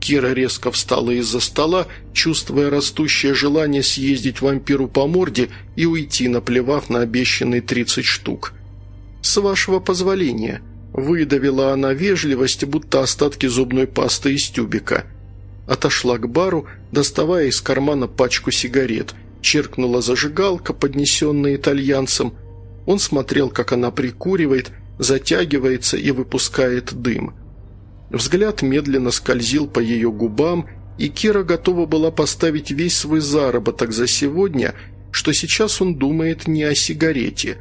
Кира резко встала из-за стола, чувствуя растущее желание съездить вампиру по морде и уйти, наплевав на обещанные тридцать штук. «С вашего позволения», – выдавила она вежливость, будто остатки зубной пасты из тюбика. Отошла к бару, доставая из кармана пачку сигарет, черкнула зажигалка, поднесенная итальянцем. Он смотрел, как она прикуривает, затягивается и выпускает дым – Взгляд медленно скользил по ее губам, и Кира готова была поставить весь свой заработок за сегодня, что сейчас он думает не о сигарете.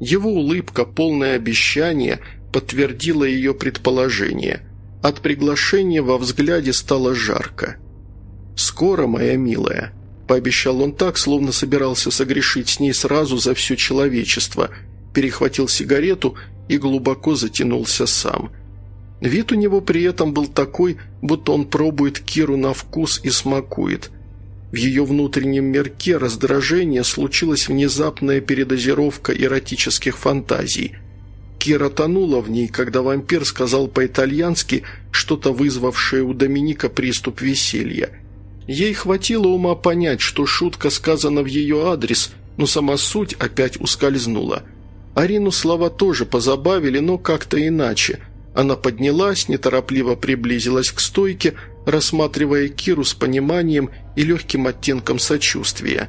Его улыбка, полное обещание, подтвердила ее предположение. От приглашения во взгляде стало жарко. «Скоро, моя милая», – пообещал он так, словно собирался согрешить с ней сразу за все человечество, перехватил сигарету и глубоко затянулся сам – Вид у него при этом был такой, будто он пробует Киру на вкус и смакует. В ее внутреннем мерке раздражения случилась внезапная передозировка эротических фантазий. Кира тонула в ней, когда вампир сказал по-итальянски что-то вызвавшее у Доминика приступ веселья. Ей хватило ума понять, что шутка сказана в ее адрес, но сама суть опять ускользнула. Арину слова тоже позабавили, но как-то иначе – она поднялась, неторопливо приблизилась к стойке, рассматривая Киру с пониманием и легким оттенком сочувствия.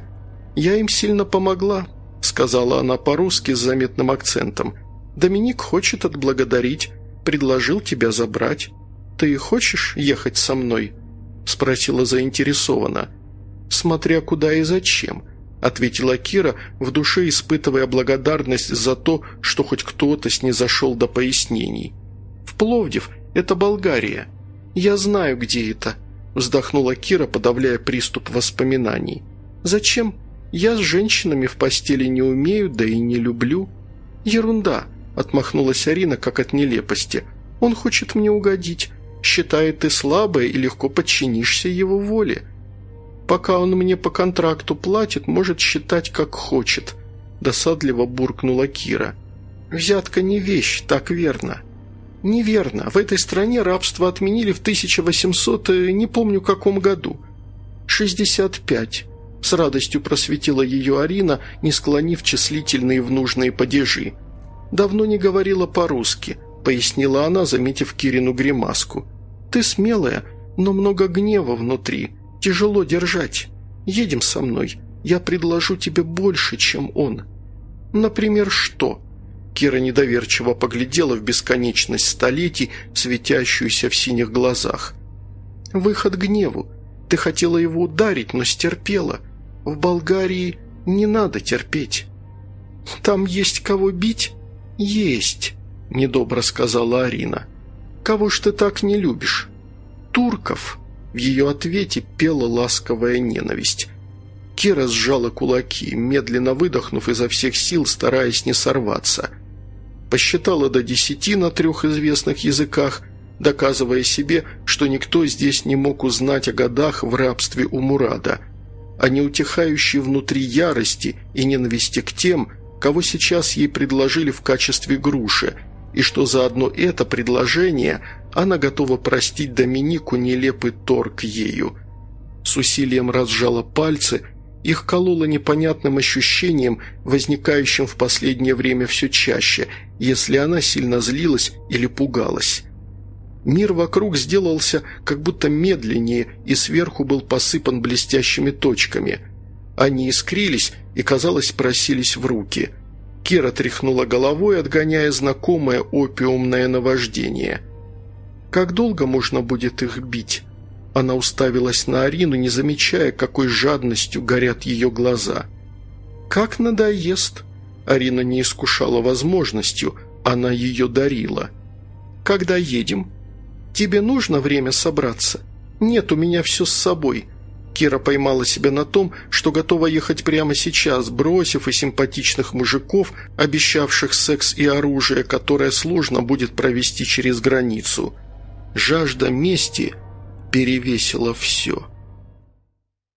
«Я им сильно помогла», — сказала она по-русски с заметным акцентом. «Доминик хочет отблагодарить, предложил тебя забрать. Ты хочешь ехать со мной?» — спросила заинтересованно. «Смотря куда и зачем», — ответила Кира, в душе испытывая благодарность за то, что хоть кто-то снизошел до пояснений. Пловдив – это Болгария. Я знаю, где это», – вздохнула Кира, подавляя приступ воспоминаний. «Зачем? Я с женщинами в постели не умею, да и не люблю». «Ерунда», – отмахнулась Арина, как от нелепости. «Он хочет мне угодить. Считает, ты слабая и легко подчинишься его воле. Пока он мне по контракту платит, может считать, как хочет», – досадливо буркнула Кира. «Взятка не вещь, так верно. «Неверно. В этой стране рабство отменили в 1800, э, не помню каком году. 65. С радостью просветила ее Арина, не склонив числительные в нужные падежи. «Давно не говорила по-русски», — пояснила она, заметив Кирину гримаску. «Ты смелая, но много гнева внутри. Тяжело держать. Едем со мной. Я предложу тебе больше, чем он». «Например, что?» Кира недоверчиво поглядела в бесконечность столетий, светящуюся в синих глазах. «Выход гневу. Ты хотела его ударить, но стерпела. В Болгарии не надо терпеть». «Там есть кого бить?» «Есть», – недобро сказала Арина. «Кого ж ты так не любишь?» «Турков». В ее ответе пела ласковая ненависть. Кира сжала кулаки, медленно выдохнув изо всех сил, стараясь не сорваться – посчитала до десяти на трех известных языках, доказывая себе, что никто здесь не мог узнать о годах в рабстве у Мурада, о неутихающей внутри ярости и ненависти к тем, кого сейчас ей предложили в качестве груши, и что за одно это предложение она готова простить Доминику нелепый торг ею. С усилием разжала пальцы – их кололо непонятным ощущением, возникающим в последнее время все чаще, если она сильно злилась или пугалась. Мир вокруг сделался как будто медленнее и сверху был посыпан блестящими точками. Они искрились и, казалось, просились в руки. Кира тряхнула головой, отгоняя знакомое опиумное наваждение. «Как долго можно будет их бить?» Она уставилась на Арину, не замечая, какой жадностью горят ее глаза. «Как надоест!» Арина не искушала возможностью, она ее дарила. «Когда едем?» «Тебе нужно время собраться?» «Нет, у меня все с собой». Кира поймала себя на том, что готова ехать прямо сейчас, бросив и симпатичных мужиков, обещавших секс и оружие, которое сложно будет провести через границу. Жажда мести – перевесило все.